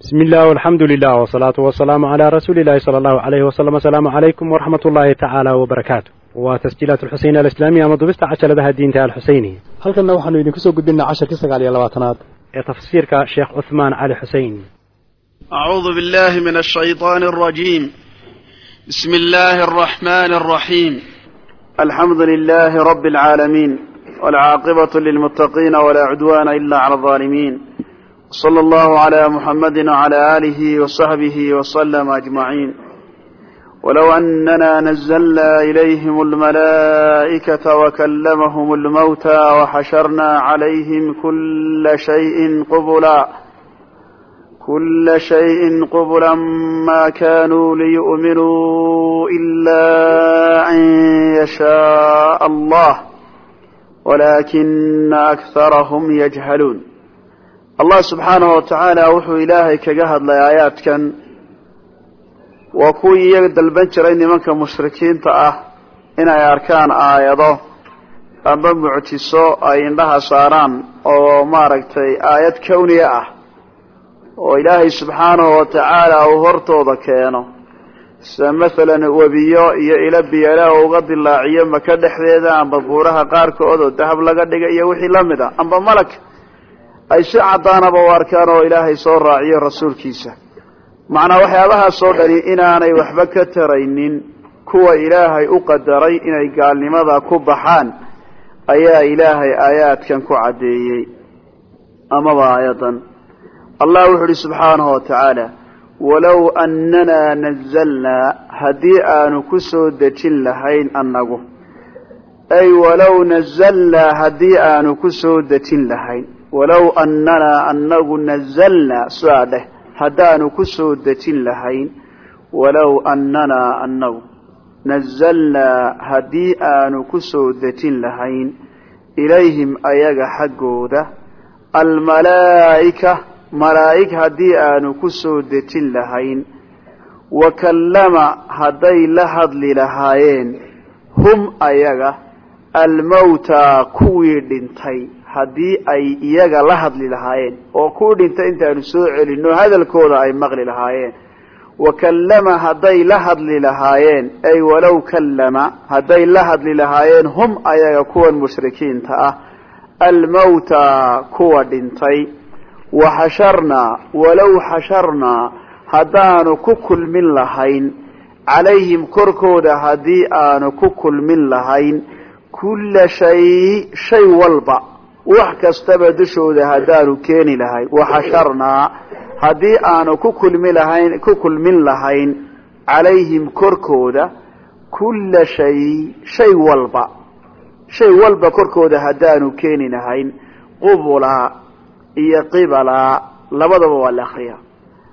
bismi illah alxamdu lilah wsalaatu wasalaamu calaa rasuuli illahi sala allahu alayhi wasalam asalaamu calaykum waraxmat ullaahi tacaala wabarakaatu waa tasjiilaat alxuseyn alislaamiya ama dubista cajaladaha diinta alxuseyniya halkanna waxaanu idinku soo gudbinaa casharkii sagaal iyo labaatanaad ee tafsiirka sheekh cuhmaan cali xuseyn أعوذ بالله من الشيطان الرجيم بسم الله الرحمن الرحيم الحمد لله رب العالمين والعاقبة للمتقين ولا عدوان إلا على الظالمين صلى الله على محمد وعلى آله وصحبه وسلم أجمعين ولو أننا نزلنا إليهم الملائكة وكلمهم الموتى وحشرنا عليهم كل شيء قبلا كل شيء قبلا ما كانوا ليؤمنوا إلا أن يشاء الله ولكن أكثرهم يجهلون allah subxaanahu watacaala wuxuu ilaahay kaga hadlay aayaadkan. Waa kuwii iyaga dalban jiray nimanka mushrikiinta ah inay arkaan aayado amba mucjiso ay indhaha saaraan oo maaragtay aayad kawniya ah oo ilaahay subxaanahu watacaala uu hortooda keeno. Sida masalan webiyo iyo ilo biyala oo uga dilaaciyo maka dhexdeeda amba buuraha qaarkood oo dahab laga dhiga iyo wixii la a amba malag ay si caddaanaba u arkaan oo ilaahay soo raaciyo rasuulkiisa. Macnaa waxyaabahaas oo dhani inaanay waxba ka taraynin kuwa ilaahay u qadaray inay gaalnimada ku baxaan ayaa ilaahay aayaadkan ku caddeeyey. Amaba aayadan allah wuxu uhi subxaanahu wa tacaala walow annanaa nazalnaa haddii aanu ku soo dejin lahayn annagu. Ay walow nazalnaa haddii aanu ku soo dejin lahayn walow annanaa anagu nazalnaa sidaa dheh haddaanu ku soo dejin lahayn walow annanaa anagu nazalnaa haddii aanu ku soo dejin lahayn ilayhim ayaga xaggooda almalaa'ika malaa'ig haddii aanu ku soo dejin lahayn wa kallama hadday la hadli lahaayeen hum ayaga almawtaa kuwii dhintay haddii ay iyaga la hadli lahaayeen oo kuwii dhintay intaanu soo celinno hadalkooda ay maqli lahaayeen. Wa kallama hadday la hadli lahaayeen ay walow kallama hadday la hadli lahaayeen hum ayaga kuwan mushrikiinta ah. Almawtaa kuwa dhintay. Wa xasharnaa walow xasharnaa haddaanu ku kulmin lahayn. Calayhim korkooda haddii aanu ku kulmin lahayn. Kulla shay shay walba wax kastaba dushooda haddaanu keeni lahayn waxasharnaa haddii aanu ku kulmi lahayn ku kulmin lahayn calayhim korkooda kulla shay shay walba shay walba korkooda haddaanu keeni lahayn qubula iyo qibala labadaba waa la akriyaa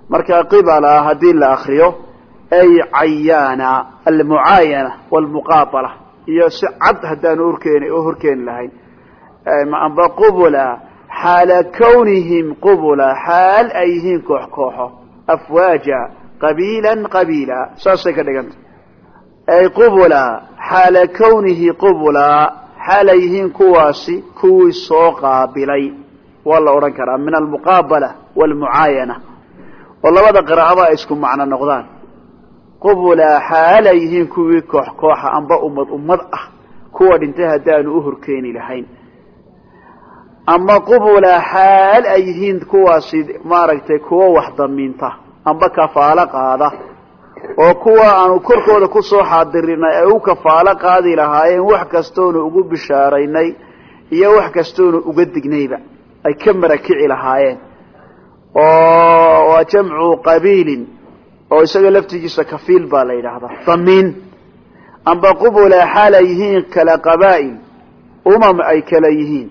marka qibala haddii la akriyo ay cayaana almucaayana walmuqaabala iyo si cad haddaanu urkeeni oo horkeeni lahayn amba qubula. Xaala kawnihim qubula. Xaal ay yihiin koox kooxo. Afwaaja qabiila qabiila. Saasay ka dhiganta ay qubula. Xaala kawnihi qubula. Xaal ay yihiin kuwaasi kuwii soo qaabilay. Waa la odhan karaa. Min almuqaabala walmucaayana. Oo labada qiraa'aba ay isku macno noqdaan. Qubula xaal ay yihiin kuwii koox kooxa amba ummad ummad ah. Kuwa dhintay haddaanu u horkeeni lahayn ama qubula xaal ay yihiin kuwaasi maaragtay kuwa wax damiinta amba kafaalo qaada. Oo kuwa aanu korkooda ku soo xaadirinay ay u kafaalo qaadi lahaayeen wax kastoonu ugu bishaaraynay iyo wax kastoonu uga dignayba ay ka marakici lahaayeen. Oo waa jamcu qabiilin oo isaga laftigiisa kafiil baa la yidhaahdaa damiin. Amba qubula xaal ay yihiin kala qabaa'il umam ay kala yihiin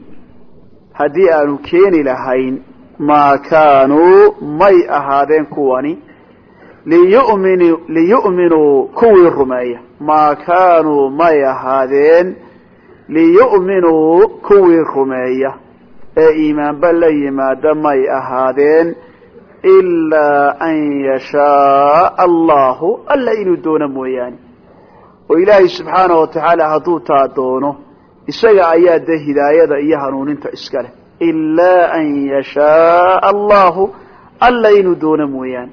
haddii aanu keeni lahayn maa kaanuu may ahaadeen kuwani liyumin liyu'minuu kuwii rumeeya. Maa kaanuu may ahaadeen liyu'minuu kuwii rumeeya. Ee iimaanba la yimaada may ahaadeen ilaa an yashaaa allahu alla inuu doono mooyaane. Oo ilaahay subxaanahu watacaala hadduu taa doono isaga ayaa dee hidaayada iyo hanuuninta iska leh. Ilaa an yashaaa allahu alla inuu doono mooyaane.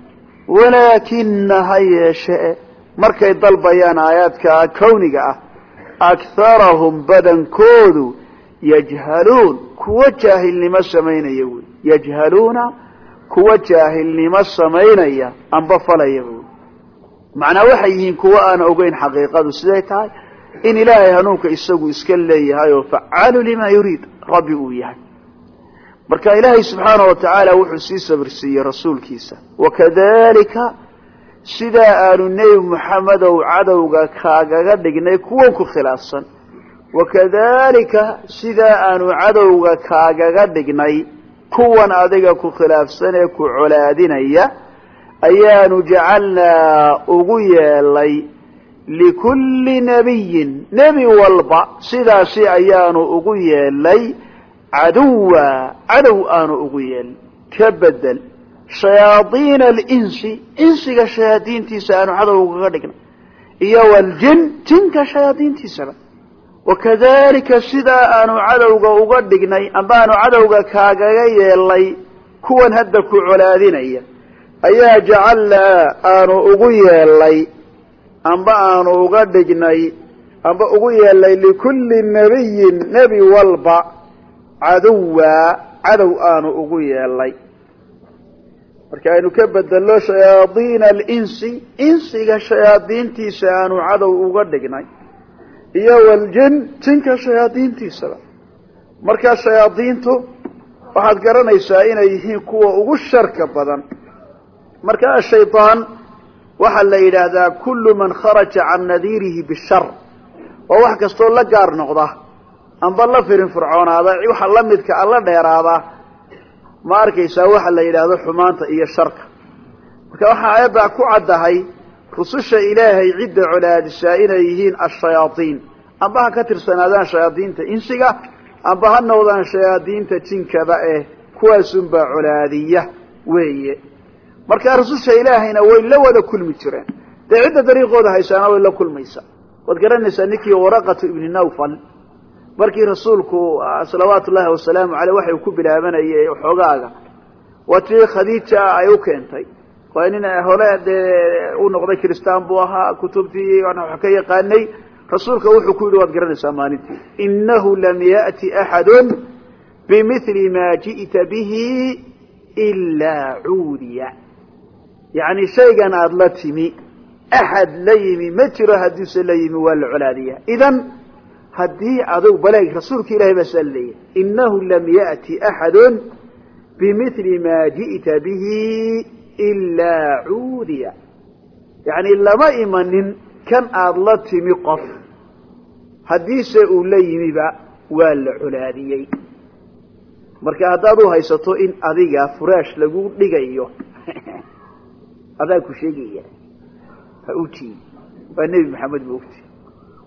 Walaakina ha yeeshee. Markay dalbayaan aayaadka kawniga ah akharahum badankoodu yajhaluun. Kuwa jaahilnimo samaynaya wey yajhaluuna kuwa jaahilnimo samaynaya amba falaya wey macnaa waxay yihiin kuwa aan ogeyn xaqiiqadu siday tahay in ilaahay hanuunka isagu iska leeyahay oo facaalu lima yuriid rabbi uu yahay. Marka ilaahay subxaana wa tacaala wuxuu sii sabirsiiyey rasuulkiisa. Wakadalika sidaa aanu nebi moxamedow cadowga kaagaga dhignay kuwan ku khilaafsan. Wakadalika sidaa aanu cadowga kaagaga dhignay kuwan adiga ku khilaafsan ee ku colaadinaya ayaanu jacalnaa ugu yeelay likulli nabiyin nebi walba sidaasi ayaanu ugu yeelay caduwa cadow aanu ugu yeelay ka bedel. Shayaadiina alinsi insiga shayaadiintiisa aanu cadow ugaga dhignay iyo waljin jinka shayaadiintiisaba. Wakadalika sidaa aanu cadowga uga dhignay amba aanu cadowga kaagaga yeelay kuwan hadda ku colaadinaya. Ayaa jacalnaa aanu ugu yeelay amba aanu uga dhignay amba ugu yeelay likulli nabiyin nebi walba caduwa cadow aanu ugu yeelay. Marka aynu ka bedelno shayaadiina alinsi insiga shayaadiintiisa aanu cadow uga dhignay iyo waljin jinka shayaadiintiisaba. Markaa shayaadiintu waxaad garanaysaa inay yihiin kuwa ugu sharka badan. Marka ashayطaan waxaa la yidhaahdaa kullu man kharaja can nadiirihi bishar. Waa wax kastoo la gaar noqda amba la firin fircoonaada waxa la midka alla dheeraada. Ma arkaysaa waxa la yidhaahdo xumaanta iyo sharka. Marka waxaa aayaddaa ku caddahay rususha ilaahay cidda colaadisaa inay yihiin ashayaaiin amba ha ka tirsanaadaan shayaadiinta insiga amba ha noqdaan shayaadiinta jinkaba eh kuwaasunbaa colaadiya weeye markaa rususha ilaahayna way la wada kulmi jireen. Dee cidda dariiqooda haysaana way la kulmaysa. Waad garanaysaa ninkii waraqatu ibni nawfal. Markii rasuulku salawaatu ullaahi wasalaamu aleyh waxay ku bilaabanayay xoogaaga waa tii khadiija ay u keentay. Waa nin hore dee u noqday kristaan buu ahaa kutubtii wax ka yaqaanay. Rasuulka wuxuu ku yidhi waad garanaysaa maalintii. Inahu lam ya'ti axadu bimili ma ji'ta bihi ilaa cuudiya yacni shaygan aada la timi axad la yimi ma jiro haddiise la yimi waa la colaadiyaa. Idan haddii adug baleeg rasuulka ilahay baa saa leeyahy inahu lam ya'ti axadu bimili ma ji'ta bihi ilaa cuudiya. Yacni lama imanin kan aada la timi qof haddiise uu la yimiba waa la colaadiyey. Marka haddaad u in adiga furaash lagu dhigayo adaa ku sheegaya ha u waa nebi maxamed moogti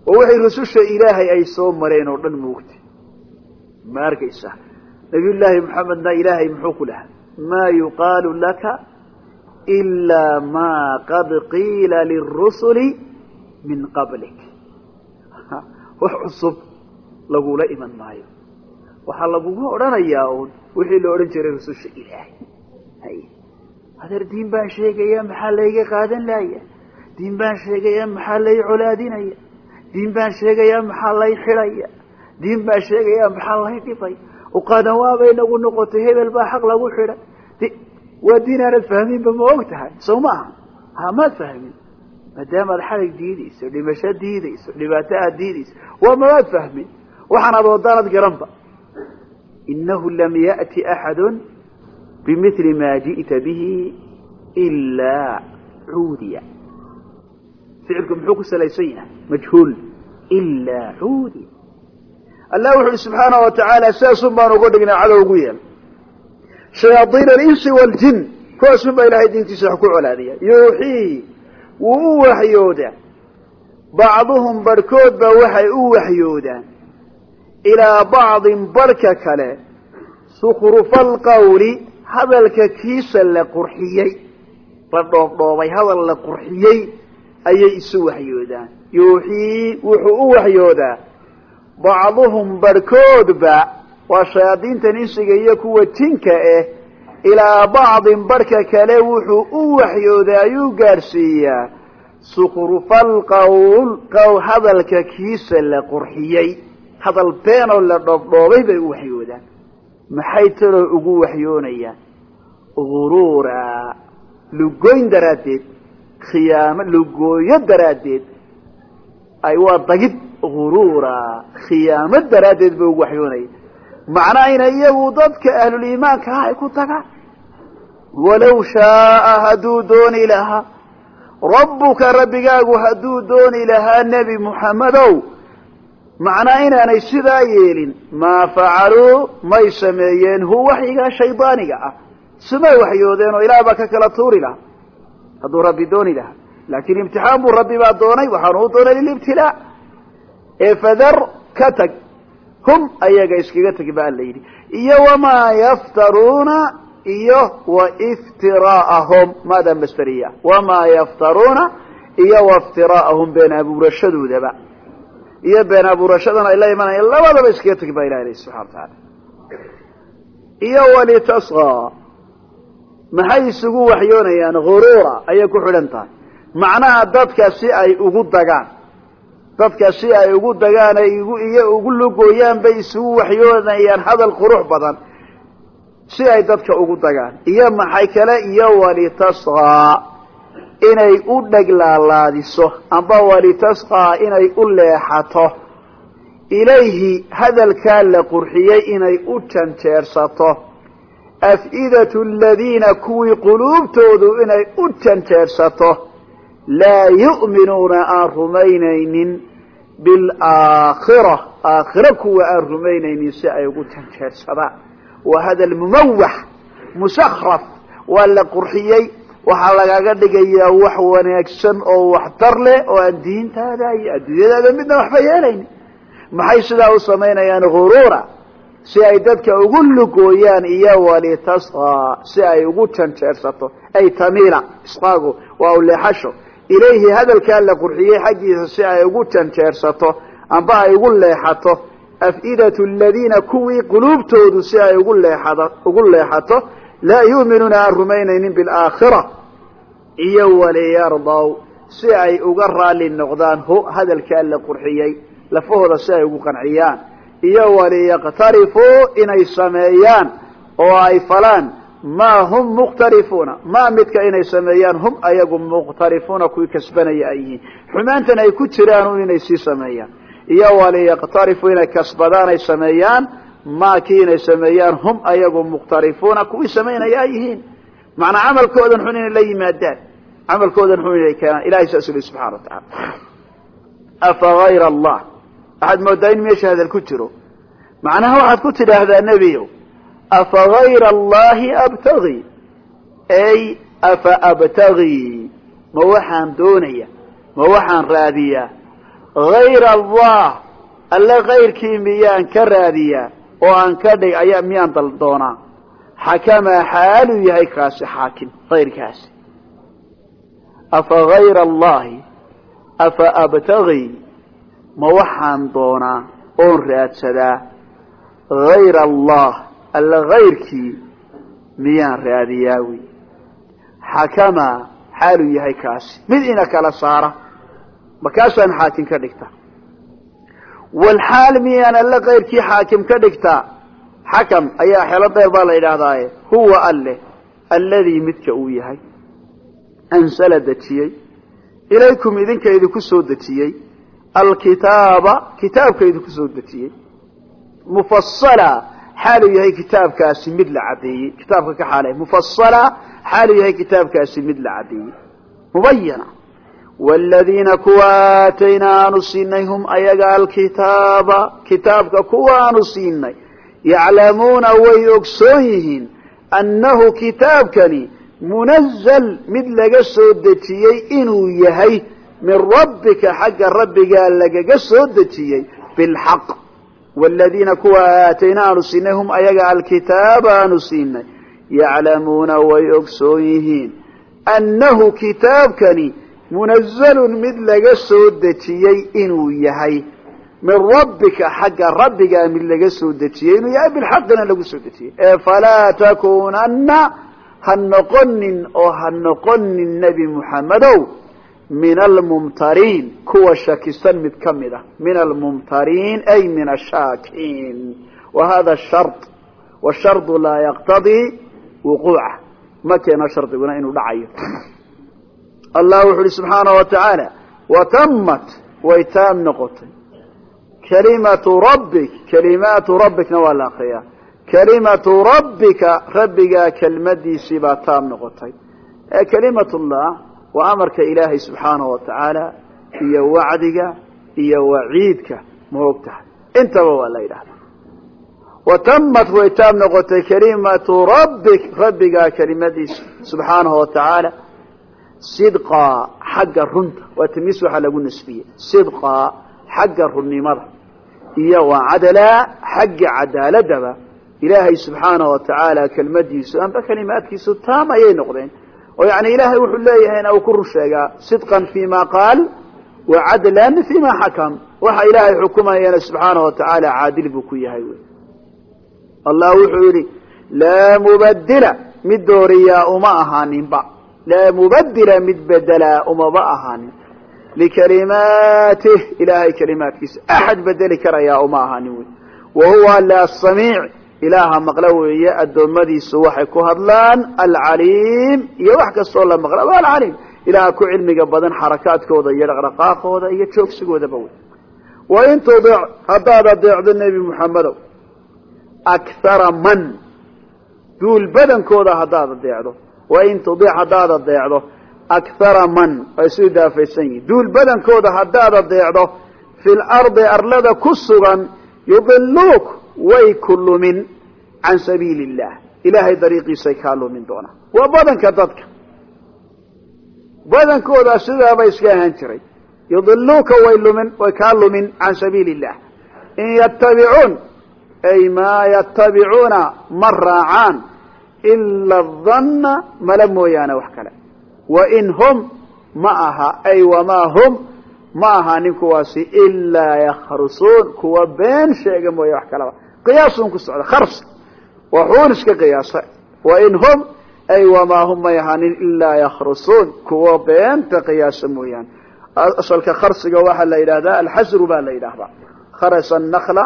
oo waxay rususha ilaahay ay soo mareen oo dhan moogti ma arkaysa. Nabiyullaahi maxamedna ilaahay muxuu ku lahaa. Maa yuqaalu laka ilaa maa qad qiila lirusuli min qablik. Wax cusub lagula iman maayo. Waxaa lagugu odhanayaa uun wixii la odhan jiray rususha ilaahay adeer diin baan sheegaya maxaa layga qaadan laaya? Diin baan sheegaya maxaa lay colaadinaya? Diin baan sheegaya maxaa lay xidhaya diin baan sheegaya maxaa lay dhibay? Uqaadan waabay nagu noqotay hebel baa xaq lagu xidhay. Waa diin aanad fahminba ma og tahay sow ma aha? Ha maad fahmin. Maadaamaad xalig diidayso dhimasho diidayso dhibaato aad diidayso waa mamaad fahmin. Waxaan ad wadaanad garanba inahu lam ya'ti axadu bimili ma ji'ta bihi ilaa cuudiya ficilku muxuu ku salaysan yahay majhuul ilaa cuudiya allah wuxu uhi subxaana wa tacaala sidaasun baan uga dhignay cadow ugu yeel shayaaiin alinsi waaljin kuwaasun baa ilahay diintiisa wax ku colaadaya yuuxii wuu u waxyoodaa bacduhum barhkood baa waxay u waxyoodaan ilaa bacdin barhka kale sukrufa alqawli hadalka kiisa la qurxiyey la dhoobdhoobay hadal la qurxiyey ayay isu waxyoodaan. Yuuxii wuxuu u waxyoodaa bacduhum barhkoodba waa shayaadiintan insiga iyo kuwa jinka ah ilaa bacdin barhka kale wuxuu u waxyooday ayuu gaadhsiiyaa sukhrufa alqawl qowl hadalka kiisa la qurxiyey hadal beenoo la dhoobdhoobay bay u waxyoodaan. Maxay taloo ugu waxyoonayaan guruura lugoyn daraaddeed khiyaamo lugooyo daraaddeed ay waa dagid guruura khiyaamo daraaddeed bay ugu waxyoonaya macnaa inay iyagu dadka ahluliimaanka ah ay ku tagaan walow shaaa hadduu dooni lahaa rabbuka rabbigaagu hadduu dooni lahaa nebi muxammedow macnaa inaanay sidaa yeelin maa facaluu may sameeyeen hu waxyigaa shaydaaniga ah sumay waxyoodeen oo ilaah baa ka kala tuuri lahaa. Hadduu rabbi dooni lahaa. Laakiin imtixaan buu rabbi baa doonay waxaanu u doonay lilibtilaa ee fadar ka tag. Hum ayaga iskaga teg ba alla yidhi. Iyo wamaa yaftaruuna iyo wa iftiraa'ahum. Maada masteriya wamaa yaftaruuna iyo waftiraa'ahum been abuurashadoodaba iyo been abuurashadan ay la imanayaan labadaba iskaga teg baa ilahi subxana wa taala iyo walitasqa maxay isugu waxyoonayaan guruura ayay ku xidhan tahay. Macnaha dadka si ay ugu dagaan. Dadka si ay ugu dagaan iyo ugu lugooyaan bay isugu waxyoonayaan hadal qurux badan. Si ay dadka ugu dagaan. Iyo maxay kale iyo walitasqaa inay u dheglaalaadiso amba walitasqaa inay u leexato. Ilayhi hadalkaa la qurxiyey inay u janjeersato af'idatu aladiina kuwii quluubtoodu inay u janjeersato laa yu'minuuna aan rumaynaynin bilaakhira aakhiro kuwa aan rumaynaynin si ay ugu janjeersadaan. Waa hadal mumawax musakraf waa la qurxiyey waxaa lagaga dhigayaa wax wanaagsan oo waxtar leh oo aan diintaada iyo adduunyadaada midna waxba yeelaynin maxay sidaa u samaynayaan guruura si ay dadka ugu lugooyaan iyo walitasqaa si ay ugu janjeersato ay tamiila isqaagu waa uleexasho ilayhi hadalkaa la qurxiyey xaggiisa si ay ugu janjeersato amba ay ugu leexato. Af'idatu aladiina kuwii quluubtoodu si ay ugu leexada ugu leexato laa yu'minuuna aan rumaynaynin bilaakhira. Iyo waliyardaw si ay uga raalli noqdaan hu hadalkaa la qurxiyey lafahooda si ay ugu qanciyaan iyo waliyaqtarifuu inay sameeyaan oo ay falaan. Maa hum mukhtarifuuna maa midka inay sameeyaan hum ayagu mukhtarifuuna kuwii kasbanaya ay yihiin. Xumaantan ay ku jiraan un inay sii sameeyaan. Iyo waliyaqtarifuu inay kasbadaan ay sameeyaan. Maa kii inay sameeyaan hum ayagu mukhtarifuuna kuwii samaynaya ay yihiin. Macnaa camalkoodan xun inay la yimaadaan. Camalkoodan xun inay keenaan. Ilahay saas uli subxana wa tacaala. Afa hayra allah waxaad moodaa in meesha hadal ku jiro macnaha waxaad ku tidhaahdaa nebiyow afa hayra allahi abtagi ay afa abtagii ma waxaan doonaya ma waxaan raadiyaa hayra allah alle kayrkii miyaan ka raadiyaa oo aan ka dhig ayaa miyaan dal doonaa xakamaa xaaluu yahay kaasi xaakim kayrkaasi afa hayra allahi afa abtagii ma waxaan doonaa oon raadsadaa hayra allah alla kayrkii miyaan raadiyaa wy xakamaa xaaluu yahay kaasi. Mid ina kala saara markaasaan xaakim ka dhigta walxaal miyaan alle kayrkii xaakim ka dhigtaa? Xakam ayaa xelo dheer baa la yidhaahdaaye. Huwa alleh alladii midka uu yahay. Ansala dejiyey. Ilaykum idinka idinku soo dejiyey alkitaaba kitaabka idinku soo dejiyey. Mufasala xaaluu yahay kitaabkaasi mid la caddeeyey. Kitaabka ka xaale mufasala xaaluu yahay kitaabkaasi mid la caddeeyey. Mubayana wladiina kuwa aataynaa aanu siinay hum ayaga alkitaaba. Kitaabka kuwa aanu siinay. Yaclamuuna way ogsoon yihiin annahu kitaabkani munazal mid laga soo dejiyey inuu yahay min rabbika xagga rabbigaa lagaga soo dejiyey bilxaq. Wladiina kuwa aataynaa aanu siinay hum ayaga alkitaaba aanu siinay yaclamuuna way ogsoon yihiin annahu kitaabkani munazalun mid laga soo dejiyey inuu yahay. Min rabbika xagga rabbigaa mid laga soo dejiyey inuu yahay bilxaqina lagu soo dejiyey. Ee falaa takunanna ha noqonin oo ha noqonin nebi muxammedow min almumtariin kuwa shakisan mid ka mid ah. Min almumtariin ay min ashaakiin wa hada shard washardu laa yaqtadii wuquuca. Ma keeno shardiguna inuu dhacayo. Allah wuxu uhi subxaanahu wa tacaala watamat way taam noqotay. Kalimatu rabbik kalimaatu rabbikna waa la akriyaa kalimatu rabbika rabbigaa kelmadiisii baa taam noqotay. Ee kalimatullah waa amarka ilaahay subxaanahu wa tacaala iyo wacdiga iyo waciidka ma intaba waa la yidhahdaa watamat way taam noqotay kalimatu rabbik rabbigaa kelimadiisa subxaanahu wa tacaala sidqaa xagga runta. Waa tamiis waxaa lagu nasbiyey sidqaa xagga runnimada iyo waa cadalaa xagga cadaaladaba ilaahay subxaanahu wa tacaala kelmadiisu amba kalimaadkiisu taam ayay noqdeen oo yani ilaahay wuxuu leeyahayna uu ku run sheegaa sidqan fii ma qaal wa cadlan fii ma xakam. Waxa ilaahay xukumayana subxaanahu wa tacaala caadil buu ku yahay wy allah wuxuu yidhi laa mubadila mid dooriyaa uma ahaaninba laa mubadila mid bedelaa umaba ahaanin. Likalimaatih ilaahay kalimaadkiisa. Axad bedeli karayaa uma ahaanin wey. Wa huwa alla asamiic ilaaha maqlo weeye addoommadiisu waxay ku hadlaan alcaliim iyo wax kastoo la maqla waa alcaliim. Ilaaha ku cilmiga badan xarakaadkooda iyo dhaqdhaqaaqooda iyo joogsigoodaba wey wain tudic haddaad adeecdo nebi muxamedow akhara man duul badankooda haddaad adeecdo wain tudic haddaad adeecdo akhara man ay isu idaafaysan yihiin duul badankooda haddaad adeecdo fi lardi arlada ku sugan yudiluuk way ku lumin can sabiili illah ilaahay dariiqiisay kaa lumin doonaa waa badanka dadka badankooda sidaaba iska ahaan jiray yudiluuka way lumin way kaa lumin can sabiili illah in yattabicuun ay maa yattabicuuna ma raacaan ila danna mala mooyaane wax kale wain hum ma aha ay wamaa hum ma aha nin kuwaasi ilaa yakhrusuun kuwa been sheega mooye wax kalaba qiyaasun ku socda khars waxuun iska qiyaasa wain hum ay wamaa hum may ahaanin ilaa yakhrusuun kuwa beenta qiyaasa mooyaane asalka kharsiga waxaa la yidhahdaa alxasru baa la yidhaahdaa kharasa nakla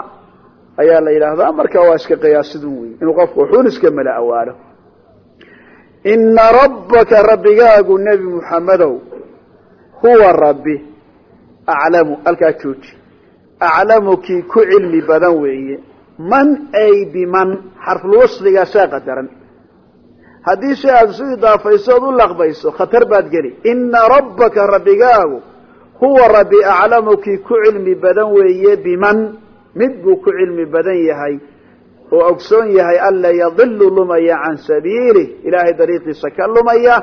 ayaa la yidhaahdaa marka waa iska qiyaasidun wey inuu qofku waxuun iska mala awaalo ina rabbaka rabbigaagu nebi muxammedow huwa rabbi aclamu halkaa jooji aclamu kii ku cilmi badan weeye man ay biman xarfulwasligaasaa qadaran. Haddii si aad isu idaafayso ood u laqbayso khatar baad geli. Ina rabbaka rabbigaagu huwa rabbi aclamu kii ku cilmi badan weeye biman. Mid buu ku cilmi badan yahay oo ogsoon yahay alla yadilu lumaya can sabiilih ilaahay dariiqiisa ka lumaya.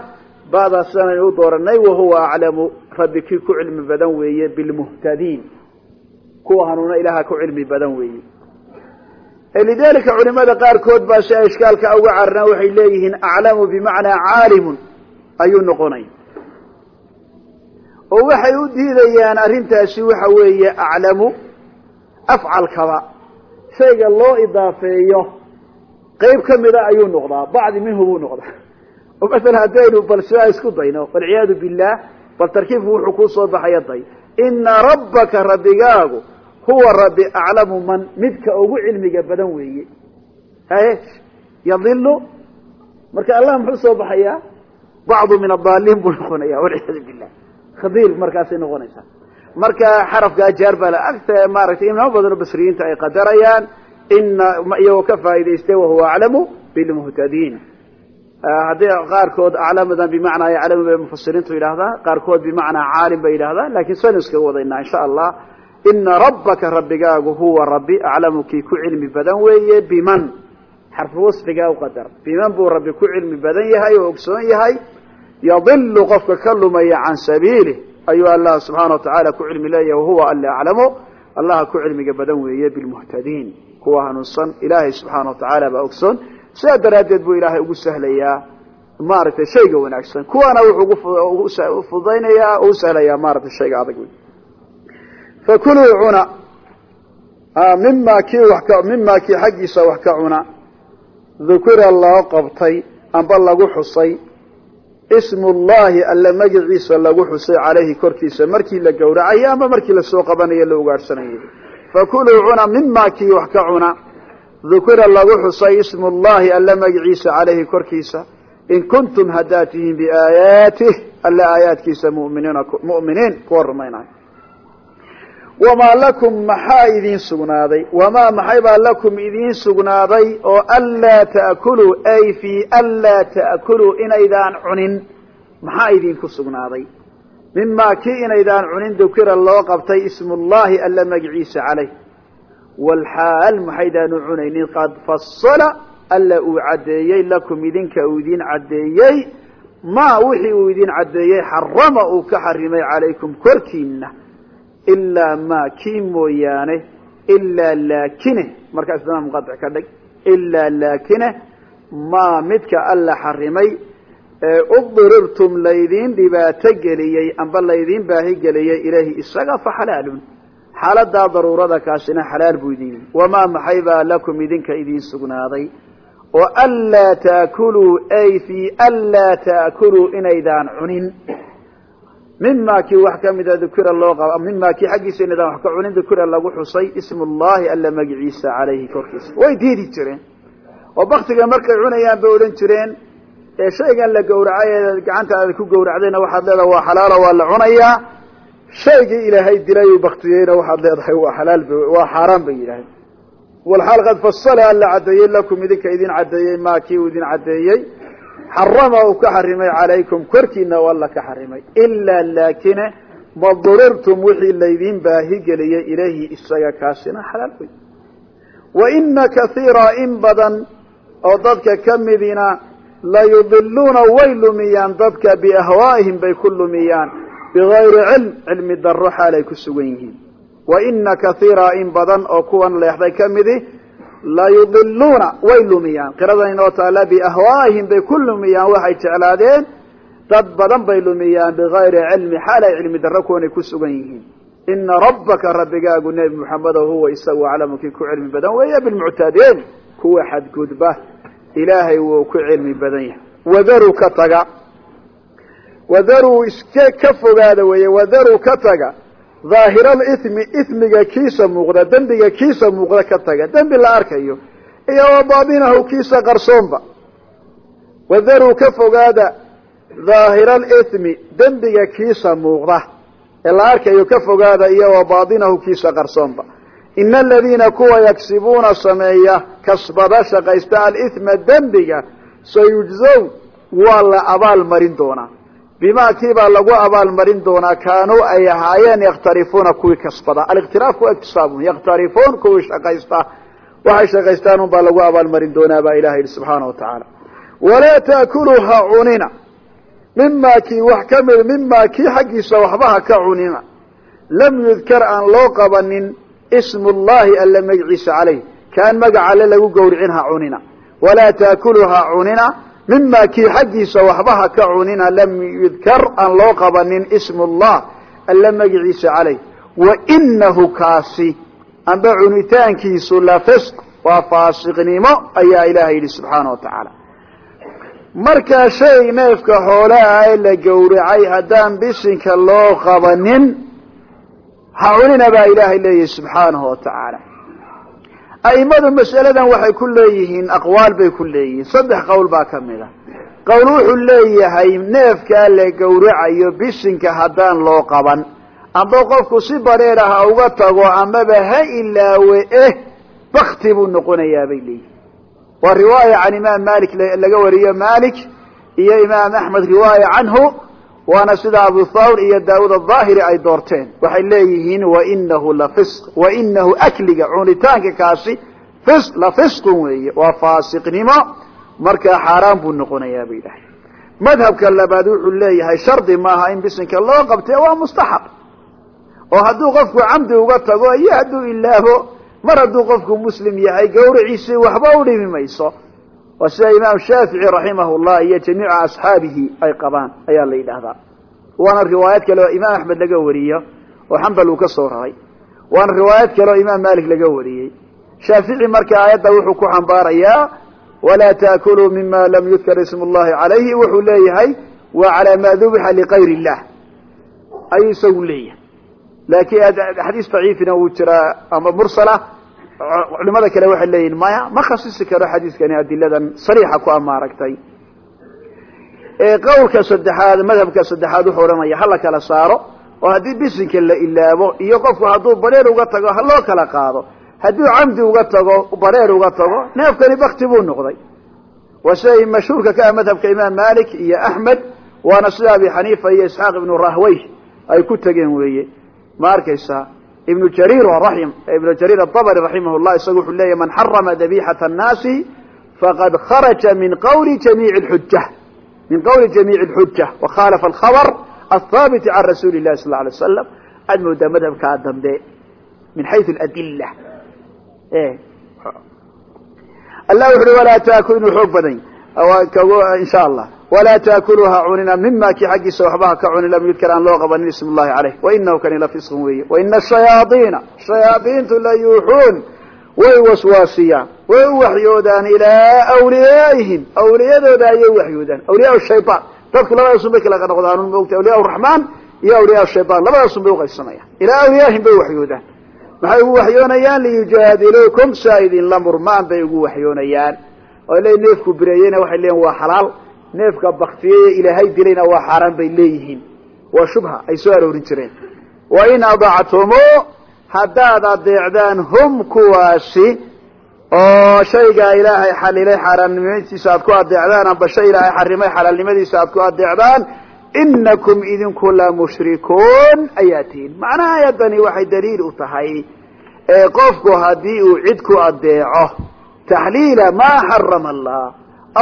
Baadaa sidanaynu u dooranay wahuwa aclamu rabbi kii ku cilmi badan weeye bilmuhtadiin. Kuwa hanuuna ilaaha ku cilmi badan weeye lidalika culimada qaarkood baa ay ishkaalka uga cararaan waxay leeyihiin aclamu bimacnaa caalimun ayuu noqonaya oo waxay u diidayaan arrintaasi waxa weeye aclamu afcalkaba shayga loo idaafeeyo qayb ka mida ayuu noqdaa bacdi minhu buu noqdaa. Oo masalan haddaynu bal sidaa isku dayno walciyaadu billah bal tarkiibku wuxuu kuu soo baxaya day ina rabbaka rabbigaagu huwa rabbi aclamu man midka ugu cilmiga badan weeye. Haye yadilu marka allah muxuu soo baxayaa bacdu min adaliin buu noqonaya walciyaadu billah. Khabiir markaasay noqonaysaa. Marka xarafka ajaar baa la agta maaragtay imaamo badanoo basriyiinta ay qadarayaan ina iyagoo ka faa'idaystay wahuwa aclamu bilmuhtadiin. Haddii qaarkood aclamadan bimacnaa yaclamu bay mufasiriintu yidhahdaan qaarkood bimacnaa caalim bay yidhahdaan laakiin saynu iskaga wadaynaa insha allah ina rabbaka rabbigaagu huwa rabbi aclamu kii ku cilmi badan weeye biman. Xarfu wasfigaa uqadar biman buu rabbi ku cilmi badan yahay oo ogsoon yahay. Yadilu qofka ka lumaya can sabiilih ayuu allah subxaana wa tacaala ku cilmi leeyahay wahuwa alla aclamu. Allaha ku cilmiga badan weeye bilmuhtadiin. Kuwa hanuunsan ilaahay subxaana wa tacaala baa ogsoon. Sidaa daraaddeed buu ilaahay ugu sahlayaa maaragtay shayga wanaagsan. Kuwaana wuxuu ufudaynayaa oo sahlayaa maaragtay shayga adag wey fakuluu cuna mima kii wa ka mima kii xaggiisa wax ka cuna dukira loo qabtay amba lagu xusay ismu llahi alla magaciisa lagu xusay calayhi korkiisa markii la gowracayay amba markii la soo qabanayo la ugaadhsanayay fakuluu cuna mima kii wax ka cuna dukira lagu xusay ismu llahi alla magaciisa calayhi korkiisa in kuntum haddaad tihiin biaayaatih alla aayaadkiisa muminiina mu'miniin kuwa rumaynayo wamaa lakum maxaa idiin sugnaaday wamaa maxay baa lakum idiin sugnaaday oo anlaa ta'kuluu ay fii anlaa ta'kuluu inaydaan cunin maxaa idinku sugnaaday mimaa kii inaydaan cunin dukira loo qabtay ismullahi alla magiciisa calayh walxaal maxaydaanu cunaynin qad fasala alla uu caddeeyey lakum idinka uu idin caddeeyey maa wixii uu idin caddeeyey xarama uu ka xarimay calaykum korkiina ilaa maa kii mooyaane ilaa laakine markaas dama muqadac ka dhig ilaa laakine maa midka alla xarimay ee udirirtum laydiin dhibaato geliyey amba laydiin baahi geliyey ilayhi isaga fa xalaalun. Xaaladaa daruurada kaasina xalaal buu idin yihi wamaa maxay baa lakum idinka idiin sugnaaday? Oo anlaa taakuluu ay fii anlaa taakuluu inaydaan cunin mima kii wax kamida dukira loo mima kii xaggiisa inaydaan wax ka cunin dukira lagu xusay ismu llahi alla magiciisa calayhi korkiisa. Way diidi jireen. Oo baktiga markay cunayaan bay odhan jireen ee shaygan la gawracay gacanta aad ku gawracdayna waxaad leedahay waa xalaalo waa la cunayaa shaygii ilaahay dilay uu baktiyeyna waxaad leedahay waa xalaal b waa xaaraan bay yidhaaheen walxaal qad fasala alla caddeeyey lakum idinka idin caddeeyey maa kii uu idin caddeeyey xarama uu ka xarimay calaykum korkiina u alla ka xarimay. Ilaa laakine madurirtum wixii laydiin baahi geliyey ilayhi isaga kaasina xalaal wey wa ina kaiira in badan oo dadka ka midina layudiluuna way lumiyaan dadka biahwaa'ihim bay ku lumiyaan. Bigayri cilm cilmi daro xaalay ku sugan yihiin. Wa ina kaiira in badan oo kuwan leexday ka midi layudiluuna way lumiyaan. Qiradan inoo taala biahwaa'ihim bay ku lumiyaan waxay jeclaadeen dad badan bay lumiyaan bigayri cilmi xaalay cilmi daro kuwanay ku sugan yihiin. Ina rabbaka rabbigaagu nebi moxamedo huwa isagu aclamu kii ku cilmi badan weeye bilmuctadiin kuwa xadgudba. Ilaahay wuu ku cilmi badan yahay. Wadaruu ka taga. Wadaruu iska ka fogaada weeye wadaruu ka taga daahira alithmi ithmiga kiisa muuqda dembiga kiisa muuqda ka taga. Dembi la arkayo iyo wa baadinahu kiisa qarsoonba. Wadaruu ka fogaada daahira alithmi dembiga kiisa muuqda. Ee la arkayo ka fogaada iyo wa baadinahu kiisa qarsoonba. Ina aladiina kuwa yagsibuuna sameeya kasbada shaqaysta alithma dembiga sayujzown waa la abaal marin doonaa bimaa kiibaa lagu abaal marin doonaa kaanuu ay ahaayeen yakhtarifuuna kuwii kasbada. Aliktiraaf wa iktisaabun yakhtarifuun kuwii shaqaysta waxay shaqaystaan un baa lagu abaal marin doonaa baa ilaha yidhi subxaana wa tacaala. Walaa taakuluu ha cunina mimaa kii wax ka mid mimaa kii xaggiisa waxba ha ka cunina. Lam yudkar aan loo qabanin ismu llahi alla magiciisa calayh kaan magaca alle lagu gowricin ha cunina. Walaa taakuluu ha cunina mima kii xaggiisa waxba ha ka cunina lam yudkar aan loo qabanin ismu llah alla magiciisa calayh wa inahu kaasi amba cunitaankiisu la fisq waa faasiqnimo ayaa ilahay yidhi subxaana wa tacaala. Markaa shay neefka xoolaha ee la gowracay haddaan bisinka loo qabanin ha cunina baa ilaahay leeyahi subxaanahu wa tacaala a'immadu mas'aladan waxay ku leeyihiin aqwaal bay ku leeyihiin. Saddex qowl baa ka mid a qowl wuxuu leeyahay neefkaa la gowracayo bisinka haddaan loo qaban. Amba qofku si bareer ah uga tago amaba ha ilaawe eh bakti buu noqonayaa bay leeyihiin waa riwaaya can imaam malik laga wariyo malik iyo imaam axmed riwaaya canhu waana sida abu thawr iyo daawud aلظaahiri ay doorteen. Waxay leeyihiin wainahu lafisq wainahu akliga cunitaanka kaasi fis la fisqun weeye waa faasiqnimo markaa xaaraan buu noqonayaa bay dhahay madhabka labaad wuxuu leeyahay shardi maaha in bisinka loo qabtee waa mustaxab. oo hadduu qofku camdi uga tago iyo hadduu ilaabo mar hadduu qofku muslim yahay gawraciisii waxba udhimi mayso waa sida imaam shaafici raximah llah iyo jamiica asxaabihi ay qabaan ayaa la yidhaahdaa. Waana riwaayad kale oo imaam axmed laga wariyo oo xambal uu ka soo raray. Waana riwaayad kale oo imaam malik laga wariyey. Shaafici marka aayadda wuxuu ku xambaarayaa walaa taakuluu mima lam yudkar ismu llahi calayhi wuxuu leeyahay waa calaa maa dubixa likayr illah. Ayuu isagu leeyahay. Laakiin xadiis daciifina wuu jiraa ama mursala culimada kale waxay leeyihiin maya ma khasisi karo xadiiskani adiladan sariixa ku amaaragtay qawlka saddexaad madhabka saddexaad wuxuu odhanaya hala kala saaro oo haddii bisinka la ilaabo iyo qofku hadduu bareer uga tago ha loo kala qaado. Hadduu camdi uga tago bareer uga tago neefkani bakti buu noqday. Waa siday mashhuurka ka ah madhabka imaam malik iyo axmed waana sida abi xaniifa iyo isxaaq ibnu rahwey ay ku tegeen weeye. Ma arkaysaa ibnu jarir raim ibnu jariir aabri raximah llah isagu wuxuu leeyahy man xarama dabixata annaasi faqad kharaja min qawli jamiici xuja min qawli jamiici lxuja wakhaalafa alkhabr athaabiti can rasuuli lahi sal alay wasalam aad moodaa madhabkaa dambe min xayu adila allah wuxu uhi walaa taakul inuu xoog badan insha allah walaa taakuluha cunina mima kii xaggiisa waxba ha ka cunin lam yudkar aan loo qabanin ism llahi caleyh wainahu kani la fisqun weeye waina shayaaiina shayaaiintu la yuuxuun way waswaasiyaan way u waxyoodaan ilaa wliyaa'ihim awliyadooda ayay waxyoodaan awliyaa shayaan dadku labadaasun bay kala noqdaan moogta awliyaa raxmaan iyo awliyaa shayaan labadaasun bay uqaybsamayaan ilaa awliyaahim bay waxyoodaan maxay ugu waxyoonayaan liyujaadiluukum saa idinla murmaan bay ugu waxyoonayaan oo le neefku bireeyeyna waxay leeyihiin waa xalaal neefka baktiyey ilaahay dilayna waa xaaraan bay leeyihiin. Waa shubha ay soo aroorin jireen. Wa in adactumu haddaad adeecdaan hum kuwaasi oo shaygaa ilaahay xalilay xaaraannimadiisa aad ku adeecdaan amba shay ilaahay xarimay xalaalnimadiisa aad ku adeecdaan inakum idinku la mushrikuun ayaa tihiin. Macnaha ayaddani waxay daliil u tahay qofku haddii uu cid ku adeeco taxliila maa xarama allah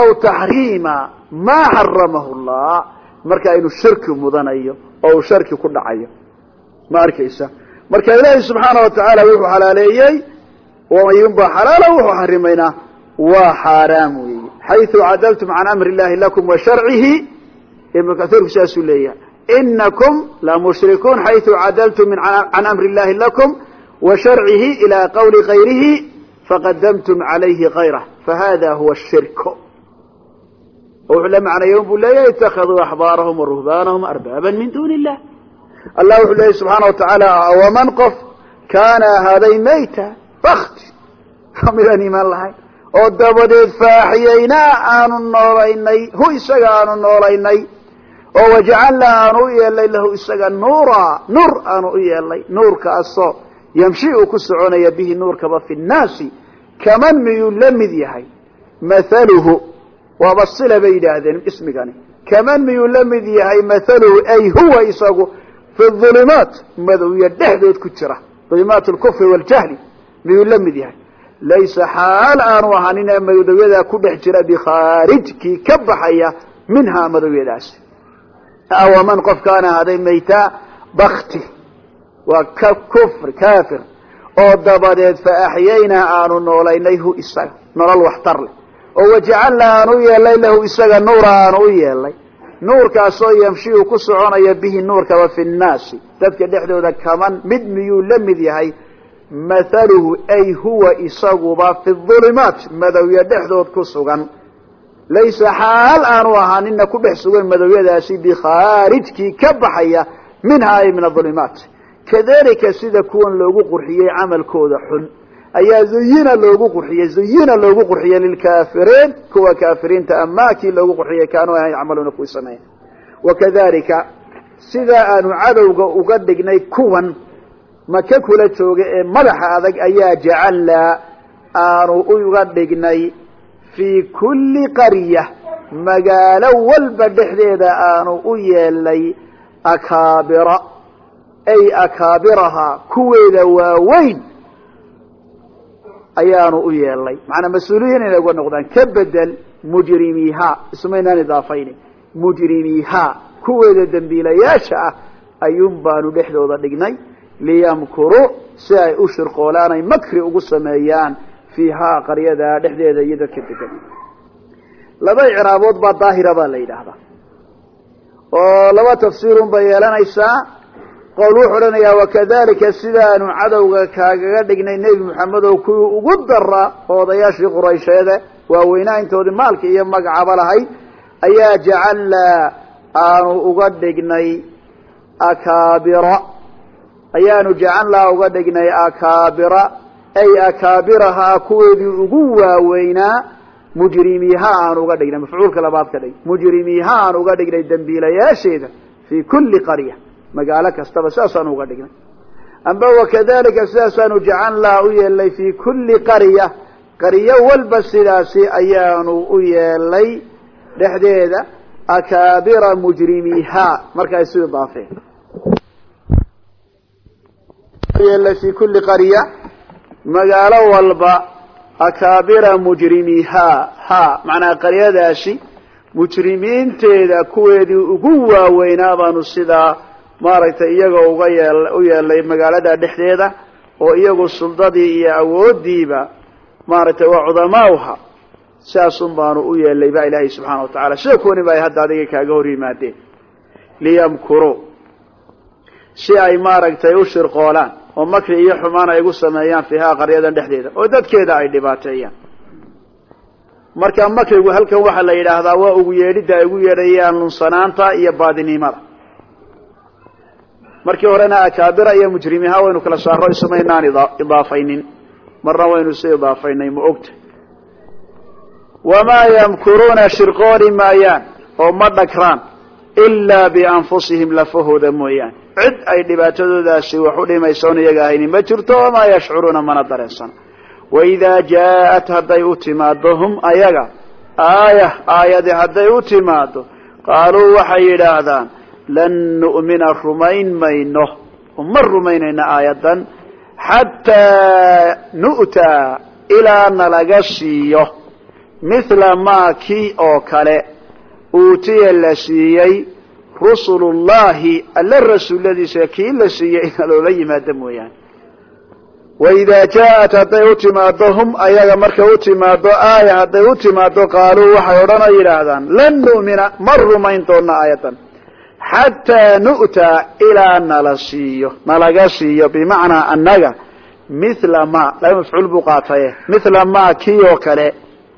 aw taxriima maa xaramahu llah marka inuu shirki mudanayo oo uu sharki ku dhacayo ma arkaysa marka ilaahay subxaana wa tacaala wuxuu xalaaleeyey iyunbaa xalaala wuxuu xarimaynaa waa xaaraam weeye xayu cadaltum can amri illahi lakum wa sharcihi ibnu kaiirku sidaasuu leeyahay inakum lamushrikuun xayu cadaltum can amri illahi lakum wa sharcihi ila qawli kayrihi faqadamtum calayhi kayrah fahada huwa shirku oo wuxuu la macnaye buu leeyahay itakaduu axbaarahum waruhbaanahum arbaaba min duni illah allah wuxuu leeyahy subxaana watacaala waman qof kaana ahaaday mayta bakti midaan imaan lahayn oo dabadeed faaxiyeynaa aanu noolaynay hu isaga aanu noolaynay oo wajacalna aanu u yeelnay lahu isaga nuura nuur aanu u yeelnay nuurkaasoo yamshi uu ku soconaya bihi nuurkaba fi nnaasi kaman miyuu la mid yahay mathaluhu waaba sila bay yidhaahdeen ismigani. Kaman miyuu la mid yahay? Mathaluhu ay huwa isagu fi ulumaat madowya dhexdood ku jira. Ulumaat lkufri waljahli miyuu la mid yahay. Laysa xaal aanu ahanin madowyadaa ku dhex jira bikhaarij kii ka baxaya minhaa madowyadaasi awaman qof kaana ahaaday mayta bakti waa ka kufr kaafir. Oo dabadeed fa axyaynaa aanu noolaynay hu isaga. Nolol waxtar leh oo wajacalnaa aanu u yeelnay lahu isaga nuura aanu u yeelnay nuurkaasoo yamshi uu ku soconaya bihi nuurkaba fi nnaasi. Dadka dhexdooda kaman mid miyuu la mid yahay? Mathaluhu ay huwa isaguba fi ulumaat madowya dhexdood ku sugan. Laysa xaal aanu ahaanina ku dhex sugan madowyadaasi bikhaarijkii ka baxaya minhaa ay min aulumaat kadalika sida kuwan loogu qurxiyey camalkooda xun ayaa zuyina loogu qurxiyey zuyina loogu qurxiyey lilkaafiriin kuwa kaafiriinta amaa kii loogu qurxiyey kaanuu ahayn yacmaluuna kuwii sameeya wakadalika sidaa aanu cadowga uga dhignay kuwan maka kula jooga ee madaxa adag ayaa jacalnaa aanu uga dhignay fii kulli qarya magaalo walba dhexdeeda aanu u yeelnay akaabira. Ay akaabirahaa kuweeda waaweyn ayaanu u yeelnay macanaa mas'uuliyiin inay uga noqdaan ka bedel mujrimiiha ismaynaan idaafayni mujrimiiha kuweeda dembiilayaasha ah ayuun baanu dhexdooda dhignay liyamkuruu si ay u shirqoolaan ay makri ugu sameeyaan fiihaa qaryada dhexdeeda iyo dadka degan laba icraabood baa daahira baa la yidhaahdaa. Oo laba tafsiirun bay yeelanaysaa qowl wuxuu odhanayaa wakadalika sidaanu cadowga kaagaga dhignay nebi moxamed oo kuwii ugu daraa oo odayaashii quraysheede waaweynaa intoodii maalka iyo magacaba lahayd ayaa jacalnaa aanu uga dhignay akaabira. Ayaanu jacalnaa uga dhignay akaabira. Ay akaabirahaa kuweedii ugu waaweynaa mujrimiiha aan uga dhignay. Mafcuulka labaad ka dhig. Mujrimiiha aan uga dhignay dembiilayaasheeda fii kulli qarya magaalo kastaba sidaasaanu uga dhignay. Amba wakadalika sidaasaanu jacalnaa u yeelnay fii kulli qarya qaryo walba sidaasi ayaanu u yeelnay dhexdeeda akaabira mujrimiiha. Marka ay su idaafeen yeelnay fii kulli qarya magaalo walba akaabira mujrimiiha. Ha macnaa qaryadaasi mujrimiinteeda kuweedii ugu waaweynaa baanu sidaa maaragtay iyagoo uga yeel u yeelnay magaalada dhexdeeda oo iyagu suldadii iyo awoodiiba maaragtay waa cudamaauha sidaasun baanu u yeelnay ba ilaahay subxaana wa tacala sida kuwani ba hadda adiga kaaga hor yimaadeen. Liyamkuruu si ay maaragtay u shirqoolaan oo makri iyo xumaan ay ugu sameeyaan fiihaa qaryadan dhexdeeda oo dadkeeda ay dhibaateeyaan. Marka makrigu halkan waxaa la yidhaahdaa waa ugu yeedhidda ay ugu yeedhayaan lunsanaanta iyo baadinimada markii horena akaabira iyo mujrimiha waynu kala saaro isumaynaan idaafaynin. Marna waynu si idaafaynay ma ogta. Wamaa yamkuruuna shirqooli maayaan oo ma dhagraan ilaa bianfusihim lafahooda mooyaane cid ay dhibaatadoodaasi wax u dhimaysa on iyaga ahayni ma jirto wamaa yashcuruuna mana dareensana waidaa jaaءat hadday u timaado hum ayaga aaya aayadi hadday u timaado qaaluu waxay yidhaahdaan lan nu'mina rumayn mayno ma rumaynayno aayadan xataa nu'taa ilaa nalaga siiyo mithla maa kii oo kale uutiya la siiyey rusulullahi alla rasuulladiisa kii la siiyey ina loola yimaado mooyaane waidaa jaaءat hadday u timaado hum ayaga markay u timaado aaya hadday u timaado qaaluu waxay odhana yidhaahdaan lan nu'mina ma rumayn doona aayadan xataa nu'taa ilaa nala siiyo nalaga siiyo bimacnaa annaga mithla ma laba mafcuul buu qaataye mithla ma kii oo kale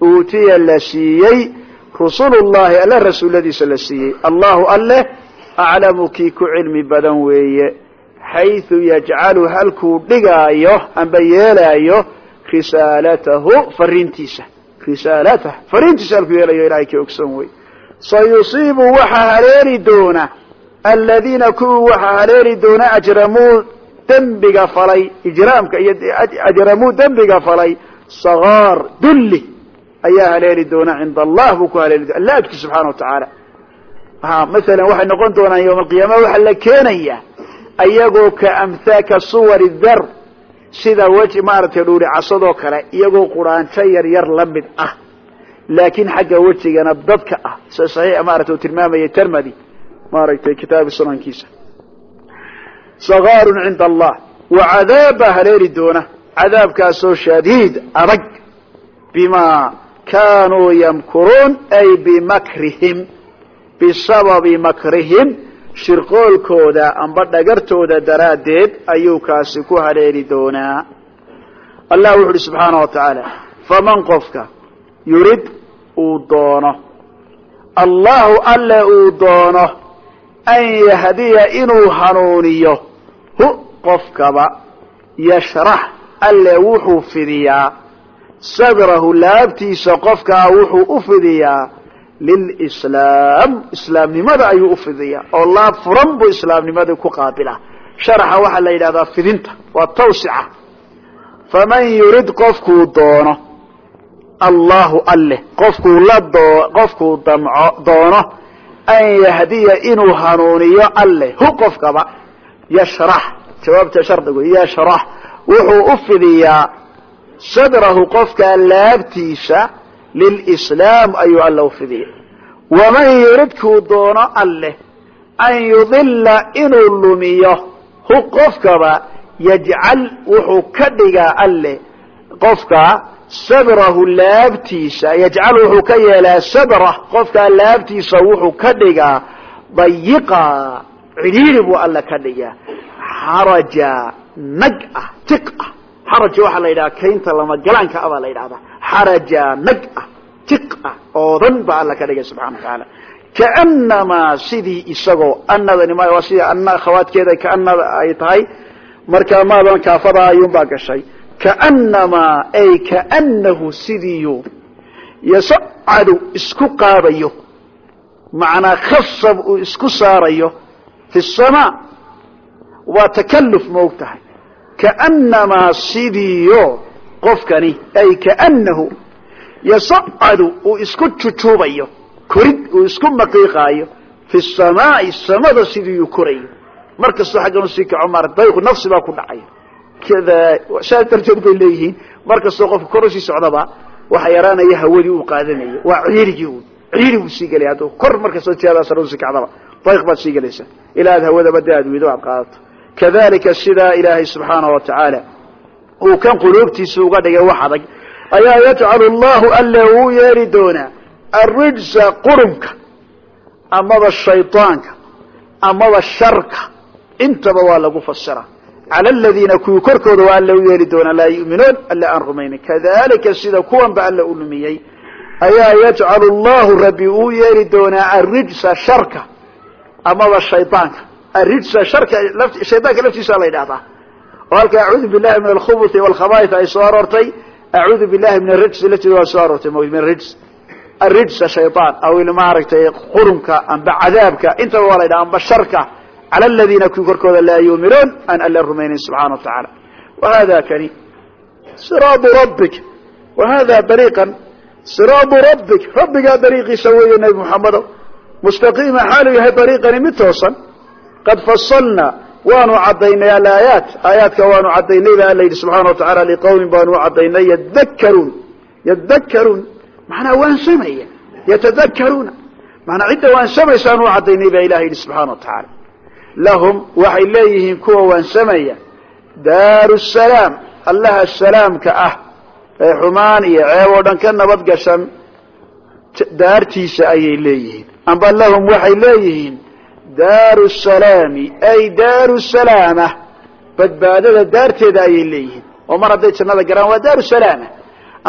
uutiya la siiyey rusulullahi alle rasuulladiisa la siiyey. Allahu alleh aclamu kii ku cilmi badan weeye xayثu yajcalu halkuu dhigaayo amba yeelaayo risaalatahu fariintiisa. Risaalatah fariintiisa halkuu yeelayo ilahay ka ogsoon wey sayusiibu waxaa haleeli doona aladiina kuwii waxaa haleeli doona ajramuu dembiga falay ijraamka iyo ajramuu dembiga falay sagaar dulli ayaa haleeli doona cinda allah buu ku haleeli doona alla agti subxana wa tacaala ha masalan waxay noqon doonaan yawma alqiyaama waxaa la keenaya ayagoo ka amhaaka suwari dar sida weji maaragtay casadoo kale iyagoo quraanjo yar yar la mid ah laakiin xagga wejigana dadka ah sida saxiix maarata uu tilmaamaya termady maaragtay kitaabi sunankiisa sagaarun cinda allah wa cadaab baa haleeli doona cadaabkaasoo shadiid adag bimaa kaanuu yamkuruun ay bimakrihim bisababi makrihim shirqoolkooda amba dhagartooda daraaddeed ayuu kaasi ku haleeli doonaa. Allah wuxu uhi subxaana wa tacaala faman qofka yurid uu doono. Allahu alle uu doono an yahdiya inuu hanuuniyo. Hu qofkaba yashrax alle wuxuu fidiyaa. Sadrahu laabtiisa qofkaa wuxuu u fidiyaa. Lilslaam islaamnimada ayuu u fidiyaa. Oo laab furan buu islaamnimadii ku qaabilaa sharaxa waxaa la yidhahdaa fidinta waa tawsica. Faman yurid qofkuu doono allahu alleh. Qofkuu la doo qofkuu damco doono an yahdiya inuu hanuuniyo alleh. Hu qofkaba yashrax jawaabta shardigu yashrax wuxuu u fidiyaa sadrahu qofkaa laabtiisa lilslaam ayuu alla u fidiya. Waman yuridkuu doono alleh an yudila inuu lumiyo hu qofkaba yajcal wuxuu ka dhigaa alleh. Qofka sadrahu laabtiisa yajcal wuxuu ka yeelaa sadrah qofkaa laabtiisa wuxuu ka dhigaa dayiqa cidhiiri buu alla ka dhigaa. Xaraja nag ah tiq ah. Xaraja waxaa la yidhaha kaynta lama galaanka ah baa la yidhahdaa xaraja nag ah tiq ah oodan baa alla ka dhigay subxana wa tacaala. Kaanamaa sidii isagoo anadani ma waa sidii ana khawaadkeeda kaanada ay tahay markaa maadan kaafada ayuunbaa gashay kaanamaa ay kaanahu sidiiyu yasacadu isku qaadayo macnaa khasab uu isku saarayo fi samaa waa takaluf maog tahay. Kaanamaa sidiiyo qofkani ay kaanahu yasacadu uu isku jujuubayo korid uu isku maqiiqaayo fi samaai samada sidiiuu korayo. Mar kastoo xaggan u sii kaco maara dayqu nafsi baa ku dhacaya saas darteed bay leeyihiin. Mar kastoo qofka kor u sii socdaba waxa yaraanaya hawadii uu qaadanayo. Waa ciirigii ciiri buu sii gelaya hadduu kor mar kastoo tiyaadaasar u sii kacdaba dayq baad sii gelaysa. Ilaa aad hawadaba de aad weydo aad qaadato. Kadalika sidaa ilaahay subxaanahu wa tacaala uu kan quluubtiisa uga dhigay wax adag ayaa yajcalu llahu alle uu yeeli doonaa arijsa qurunka amaba shaydaanka amaba sharka. Intaba waa lagu fasira cala aladiina kuwii korkooda waa alla u yeeli doonaa laa yu'minuun alla aan rumaynin kadalika sida kuwanba alla u lumiyey ayaa yajcalu llahu rabbi uu yeeli doonaa arijsa sharka amaba shaydaanka arijsa sharka shaydaanka laftiisa la yidhahdaa oo halka acuudu billahi min alkhubuthi walkhaba'ith ay soo aroortay acuudu billahi min arijs lafteeda waa soo aroortay min arijs arijsa shayaan aw maaragtay qurunka amba cadaabka intaba waa la yidhaha amba sharka cala aladiina kuwii korkooda laa yuuminuun aan alla rumaynin subxana wa tacaala wahada kani siraadu rabbik wahada dariiqan siraadu rabbik rabbigaa dariiqiisa weeye nebi muxamedo mustaqiima xaalu yahay dariiqani mid toosan qad fasalna waanu cadaynay alaayaat aayaadka waanu cadaynay ba alla yidhi wa tacaala liqawmin baanu u cadaynay yadakkaruun yadakkaruun macnaa waansamaya yatadakkaruuna manaa cidda waansamaysaanu u cadaynay baa ilaha yidhi subxana wa tacaala lahum waxay leeyihiin kuwa waansamaya. Daaru salaam allaha salaamka ah ee xumaan iyo ceeb oo dhan ka nabad gashan daartiisa ayay leeyihiin. Amba lahum waxay leeyihiin daaru salaami ay daaru salaama badbaadada daarteeda ayay leeyihiin. Oo mar hadday jannada garaan waa daaru salaama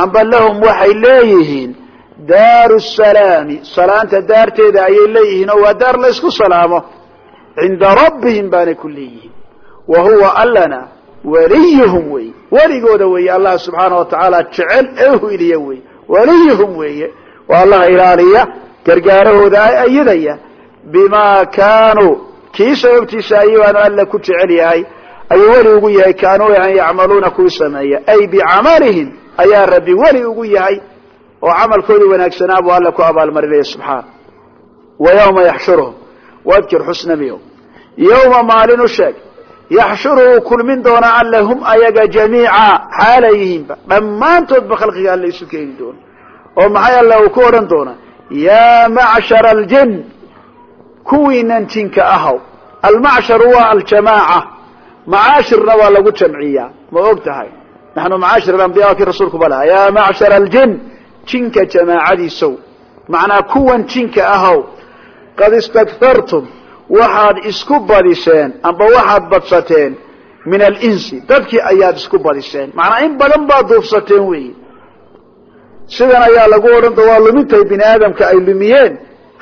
amba lahum waxay leeyihiin daaru salaami salaanta daarteeda ayay leeyihiin oo waa daar la ysku salaamo cinda rabbihim baanay ku leeyihiin. Wa huwa allana waliyuhum wey weligooda weeye allah subxaana wa tacaala jecel ee uhiliya wey waliyuhum weeye. Waa allaha ilaaliya gargaarahooda ayidaya bimaa kaanuu kii sababtiisa ayuaanu alla ku jecel yahay ayuu weli ugu yahay kaanuu an yacmaluuna kuwii sameeya. Ay bicamalihim ayaa rabbi weli ugu yahay oo camalkoodii wanaagsanaa buu alla ku abaalmarinaya subxaana. Wa yawma yaxshuruhum wadkir xusnamiyo. Yawma maalin u sheeg yaxshuru uu kulmin doona hum ayaga jamiica xaalayihiinba dhammaantoodba khalqiga alla isu keeni doono oo maxay alla uu ku odhan doona? Yaa macshara aljin kuwiinan jinka ahaw almacsharu waa aljamaaca. Macaashirna waa lagu jamciyaa. Ma og tahay? Naxnu macaashir alambiya waa kii rasuulku ba lahaa yaa macshara aljin jinka jamaacadiisow. Macnaa kuwan jinka ahaw qad istakhartum waxaad isku badiseen amba waxaad badsateen min alinsi. Dadkii ayaad isku badiseen. Macnaa in badan baad duufsateen weyi sidan ayaa lagu odhan do waa lumintay bini aadamka ay lumiyeen.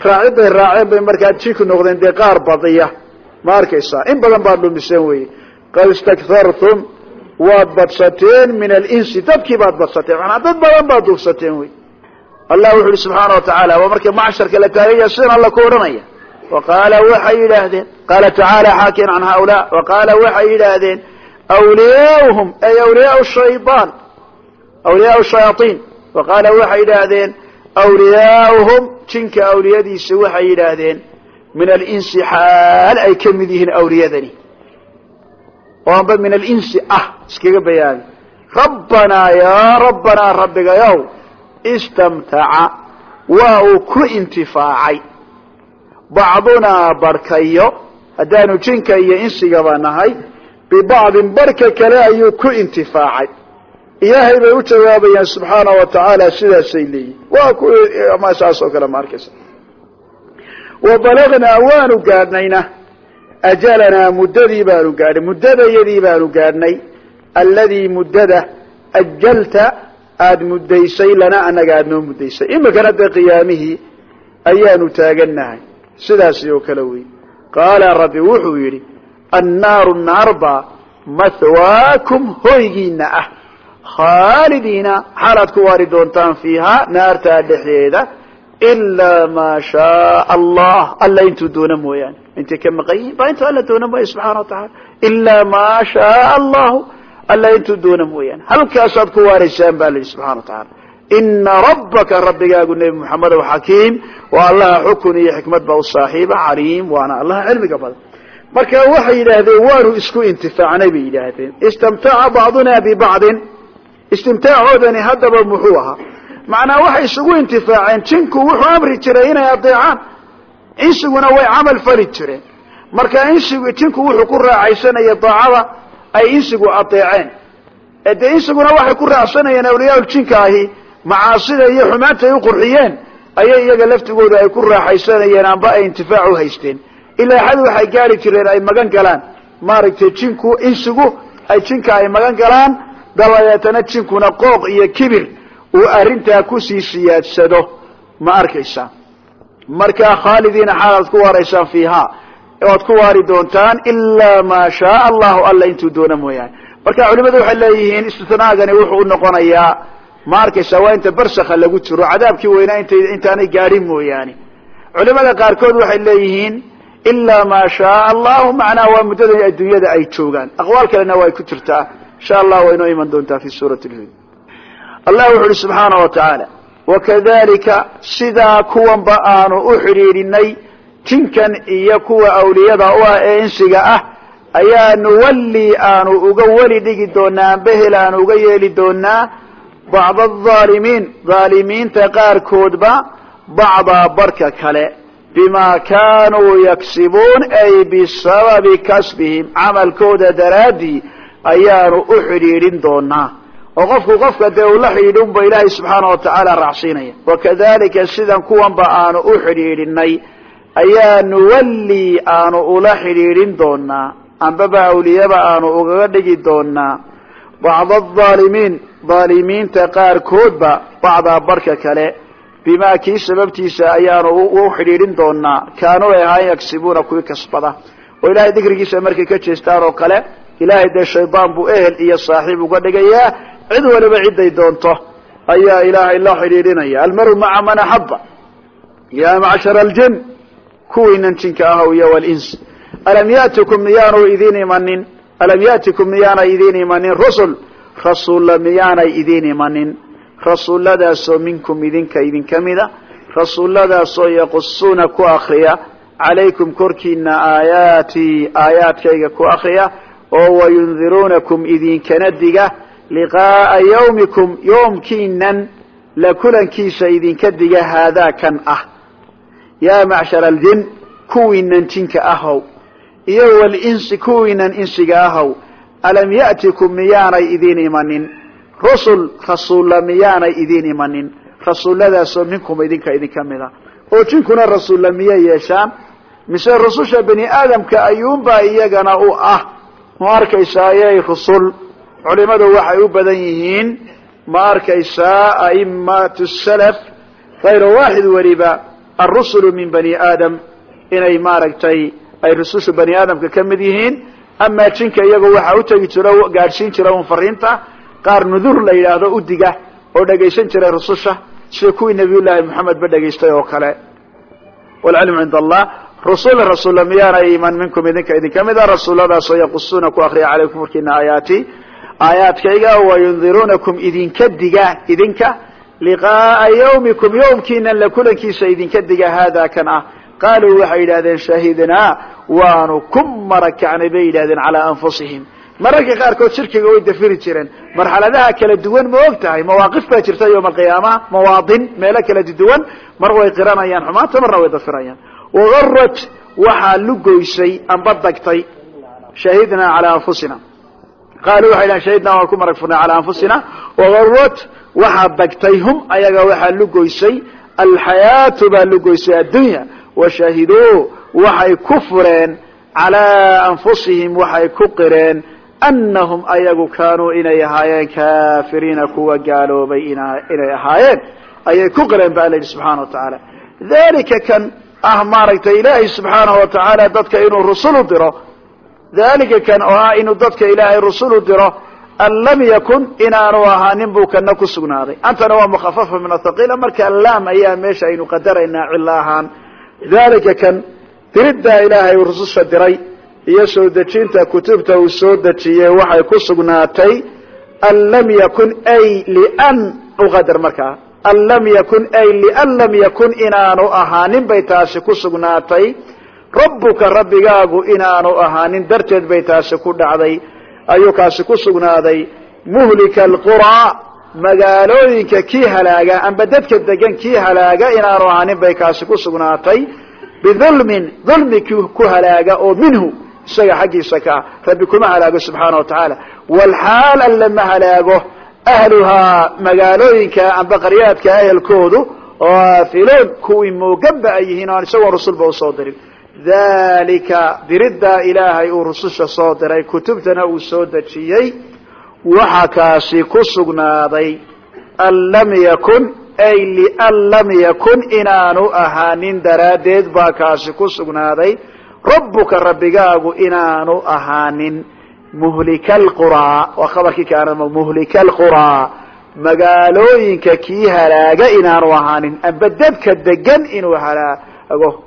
Raaciday raaceen bay markaa jinku noqdeen dee qaar badiya. Ma arkaysaa? In badan baad lumiseen weyi qad istakhartum waad badsateen min alinsi. Dadkii baad badsateen. Manaa dad badan baad duufsateen wey allah wuxu uhi subxaana wa tacaala waa marka macsharka la taagaya sidan alla ku odhanaya. Wa qaala waxay yidhaahdeen qaala tacaala xaakin can haulaa wa qaala waxay yidhaahdeen wliyaauhum ay awliyaau shayaan awliyaau shayaaiin wa qaala waxay yidhaahdeen awliyaauhum jinka awliyadiisa waxay yidhaahdeen min alinsi xaal ay ka mid yihiin awliyadani. Oo amba min alinsi ah iskaga bayaani. Rabbanaa yaa rabbanaa rabbigayow istamtaca waa uu ku intifaacay. Bacdunaa barhkayo haddaanu jinka iyo insigaba nahay bibacdin barhka kale ayuu ku intifaacay. Ilaahay bay u jawaabayaan subxaana wa tacaala sidaasay leeyihiin waa ku ama saas oo kale ma arkaysa. Wa balagnaa waanu gaadhnayna. Ajalanaa muddadii baanu gaadhay muddadayadii baanu gaadhnay. Alladii muddada ajalta aada muddaysay lana annaga aada noo muddaysay. Imikana dee qiyaamihii ayaanu taagannahay. Sidaasi oo kale wey qaala rabbi wuxuu yidhi annaaru naarba mathwaakum hoygiina ah. Khaalidiina xaalaad ku waari doontaan fiihaa naartaa dhexdeeda ilaa maa shaaa allah. Alla intuu doona mooyaane. Intay ka maqan yihiin baa intuu alla doona mooya subxana wa tacaala. Ilaa maa shaaa allahu alla intuu doona mooyaane halkaasaad ku waaraysaan ba la yidhi subxana wa tacaala ina rabbaka rabbigaagu nebi moxamedow xakiim waa allaha xukun iyo xikmad ba u saaxiiba caliim waana allaha cilmiga badan marka waxay yidhaahdeen waanu isku intifaacnay bay yidhaahdeen istamtaca bacduna bibacdin istimtaacoodani haddaba muxuu ahaa macnaa waxay isugu intifaaceen jinku wuxuu amri jiray inay adeecaan insiguna way camal fali jireen marka insigu jinku wuxuu ku raaxaysanaya daacada ay insigu adeeceen ee dee insiguna waxay ku raacsanayeen awliyaaljinka ahi macaasida iyo xumaanta ay u qurxiyeen ayay iyaga laftigooda ay ku raaxaysanayeen amba ay intifaac u haysteen. Ilaa xad waxay gaari jireen ay magan galaan. Maaragtay jinku insigu ay jinka ay magan galaan dabadeetana jinkuna qooq iyo kibir uu arrintaa ku sii siyaadsado. Ma arkaysaa? Markaa khaalidiina xaalaad ku waaraysaan fiihaa oad ku waari doontaan ilaa maa shaaa allahu alla intuu doona mooyaane. Marka culimadu waxay leeyihiin istitnaagani wuxuu unoqonayaa ma arkaysaa waa inta barsakha lagu jiro cadaabkii weynaa int intaanay gaadhin mooyaane. Culimada qaarkood waxay leeyihiin ilaa maa shaaa allahu macnaha waa muddada adduunyada ay joogaan. Aqwaal kalena way ku jirtaa. Insha allah way noo iman doontaa fi suurati lhud allah wuxu uhi subxaana wa tacaala wakadalika sidaa kuwanba aanu u xidhiidhinay jinkan iyo kuwa awliyada u ah ee insiga ah ayaa nuwalli aanu uga weli dhigi doonaa ambehel aanu uga yeeli doonaa bacda alظaalimiin dhaalimiinta qaarkoodba bacdaa barka kale. Bima kaanuu yaksibuun ay bisababi kasbihim. Camalkooda daraaddii ayaanu u xidhiidhin doonaa oo qofku qofka dee uu la xidhiidhi unba ilaahay subxaana wa tacaala raacsiinaya. Wakadalika sidan kuwanba aanu u xidhiidhinay ayaa nuwalli aanu ula xidhiidhin doonaa ambaba awliyaba aanu ugaga dhigi doonaa bacda alظaalimiin dhaalimiinta qaarkoodba bacdaa barka kale. Bimaa kii sababtiisa ayaanu u xidhiidhin doonaa kaanuu ay ahaan yagsibuuna kuwii kasbada. Oo ilahay dikrigiisa markay ka jeestaan oo kale ilaahay dee shaydaan buu ehel iyo saaxiib uga dhigayaa. Cid waliba ciday doonto ayaa ilaahay la xidhiidhinaya. Almaru maca man axaba ya macshara aljin kuwiinan jinka ahow iyo walins. Alam yatikum miyaanu idin imanin? Alam yatikum miyaanay idin imanin? Rusul rasuulla miyaanay idin imanin? Rasuulladaasoo minkum idinka idinka mida? Rasuulladaasoo yaqusuuna ku akriya calaykum korkiina aayaatii aayaadkayga ku akriya oo wayundiruunakum idinkana diga? Liqaa'a yawmikum yoomkiinan la kulankiisa idinka diga haadaa kan ah yaa macshara aljin kuwiinan jinka ahow. Iyo walinsi kuwiinan insiga ahow. Alam ya'tikum miyaanay idin imanin? Rusul rasuulla miyaanay idin imanin? Rasuulladaasoo minkum idinka idinka mida. Oo jinkuna rasuulla miyay yeeshaan? Mise rususha bani aadamka ayuunbaa iyagana u ah? Ma arkaysaa ayay rusul? Culimadu waxay u badan yihiin ma arkaysaa a'immatu salaf kayra waaxid weliba alrusulu min bani aadam inay maaragtay ay rususha bani aadamka ka mid yihiin amaa jinka iyagu waxaa u tegi jira gaadhsiin jira un fariinta qaar nudur la yidhaahdo udiga oo dhegaysan jiray rususha sida kuwii nabiyullaahi moxamed ba dhegaystay oo kale walcilmu cinda allah rusul rasuulla miyaanay iman minkum idinka idinka mida rasuulladaasoo yaqusuuna ku akriya calaykum korkiina aayaati aayaadkayga wayundiruunakum idinka diga idinka liqaa'a yawmikum yowmkiinan la kulankiisa idinka diga haada kan ah. Qaaluu waxay yidhahdeen shahidnaa waanu ku marakacnay bay yidhahdeen calaa anfusihim. Mararka qaarkood shirkiga way dafiri jireen. Marxaladaha kala duwan ma og tahay mawaaqif baa jirta yowma alqiyaamaha mawaadin meelo kala duwan. Mar way qiranayaan xumaanta marna way dafirayaan. Wagarat waxaa lugoysay amba dagtay shahidnaa calaa anfusina. Qaaluu waxay dhahen shahidnaa waan ku marag furnay calaa anfusina. Wagarat waxaa dagtay hum ayaga waxaa lugoysay alxayaatu baa lugoysay addunya washahiduu waxay ku fureen calaa anfusihim waxay ku qireen annahum ayagu kaanuu inay ahaayeen kaafiriina kuwa gaaloobay inay ahaayeen. Ayay ku qireen ba alla yidhi subxaana wa tacaala. Dalika kan ah maaragtay ilaahay subxaanahu wa tacaala dadka inuu rusul u diro. Dalika kan oo ah inuu dadka ilaahay rusul u diro an lam yakun inaanu ahaanin buu kana ku sugnaaday antana waa mukhafafa min athaqiila marka laam ayaa meesha aynu qadaraynaa cilo ahaan dalika kan diriddaa ilaahay uu rususha diray iyo soo dejinta kutubta uu soo dejiyey waxay ku sugnaatay an lam yakun ay lian uqadar markaa an lam yakun ay lian lam yakun inaanu ahaanin bay taasi ku sugnaatay rabbuka rabbigaagu inaanu ahaanin darteed bay taasi ku dhacday ayuu kaasi ku sugnaaday muhlika alquraa magaalooyinka kii halaaga amba dadka degan kii halaaga inaanu ahaanin bay kaasi ku sugnaatay bidulmin dulmi ku halaaga oo minhu isaga xaggiisa ka ah rabbi kuma halaago subxaana wa tacaala. Walxaal alle ma halaago ahluhaa magaalooyinka amba qaryaadka ehelkoodu oo aafiloon kuwii mooganba ay yihiin oan isagoon rusulba u soo dirin dalika diriddaa ilaahay uu rususha soo diray kutubtana uu soo dejiyey waxa kaasi ku sugnaaday an lam yakun ay lian lam yakun inaanu ahaanin daraaddeed baa kaasi ku sugnaaday rabbuka rabbigaagu inaanu ahaanin. Muhlika alquraa waa khabarkii kaana muhlika alquraa magaalooyinka kii halaaga inaanu ahaanin amba dadka degan inuu halaago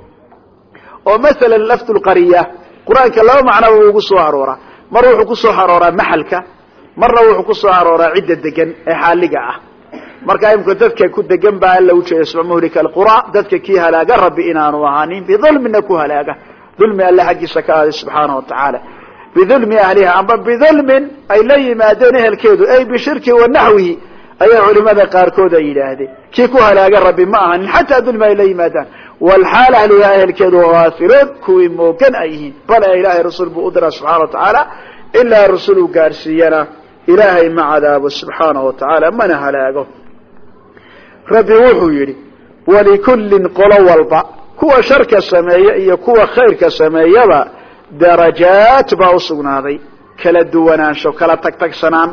oo masala lafdu lqariya qur'aanka laba macnoba wuu ugu soo arooraa mar wuxuu ku soo arooraa maxalka marna wuxuu ku soo arooraa cidda degan ee xaaliga ah. Markaa imika dadka ku degan baa alla ujeeda muhlika alqura dadka kii halaaga rabbi inaanu ahaanin bidulmina ku halaaga. Dulmi alle xaggiisa ka aaday subxaana wa tacaala. Bidulmi ahliha amba bidulmin ay la yimaadeen ehelkeedu ay bishirki wa naxwihi ayaa culimada qaarkood ay yidhaahdeen. Kii ku halaaga rabbi ma ahanin xataa dulmi ay la yimaadaan walxaal ahliha ehelkeedu haafiloon kuwii moogan ay yihiin bale ilaahay rasul buu u diraa subxana wa tacaala ilaa rasul uu gaadhsiiyana ilaahay ma cadaabo subxaana wa tacaala mana halaago rabbi wuxuu yidhi walikullin qolo walba kuwa sharka sameeya iyo kuwa khayrka sameeyaba darajaat baa usugnaaday kala duwanaansho kala tagtagsanaan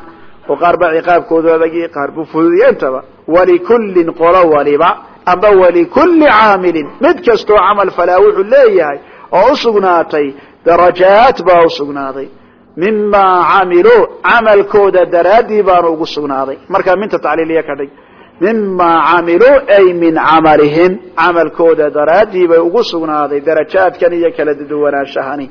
oo qaar baa ciqaabkoodu adagi qaar buu fududiya intaba qolo waliba amba walikulli caamilin. Mid kastoo camal falaa wuxuu leeyahay oo usugnaatay darajaat baa usugnaaday mimaa camiluu camalkooda daraaddii baanu ugu sugnaaday. Markaa minta tacliiliya ka dhig. Mimaa camiluu ay min camalihim. Camalkooda daraaddii bay ugu sugnaaday darajaadkan iyo kala duwanaanshahani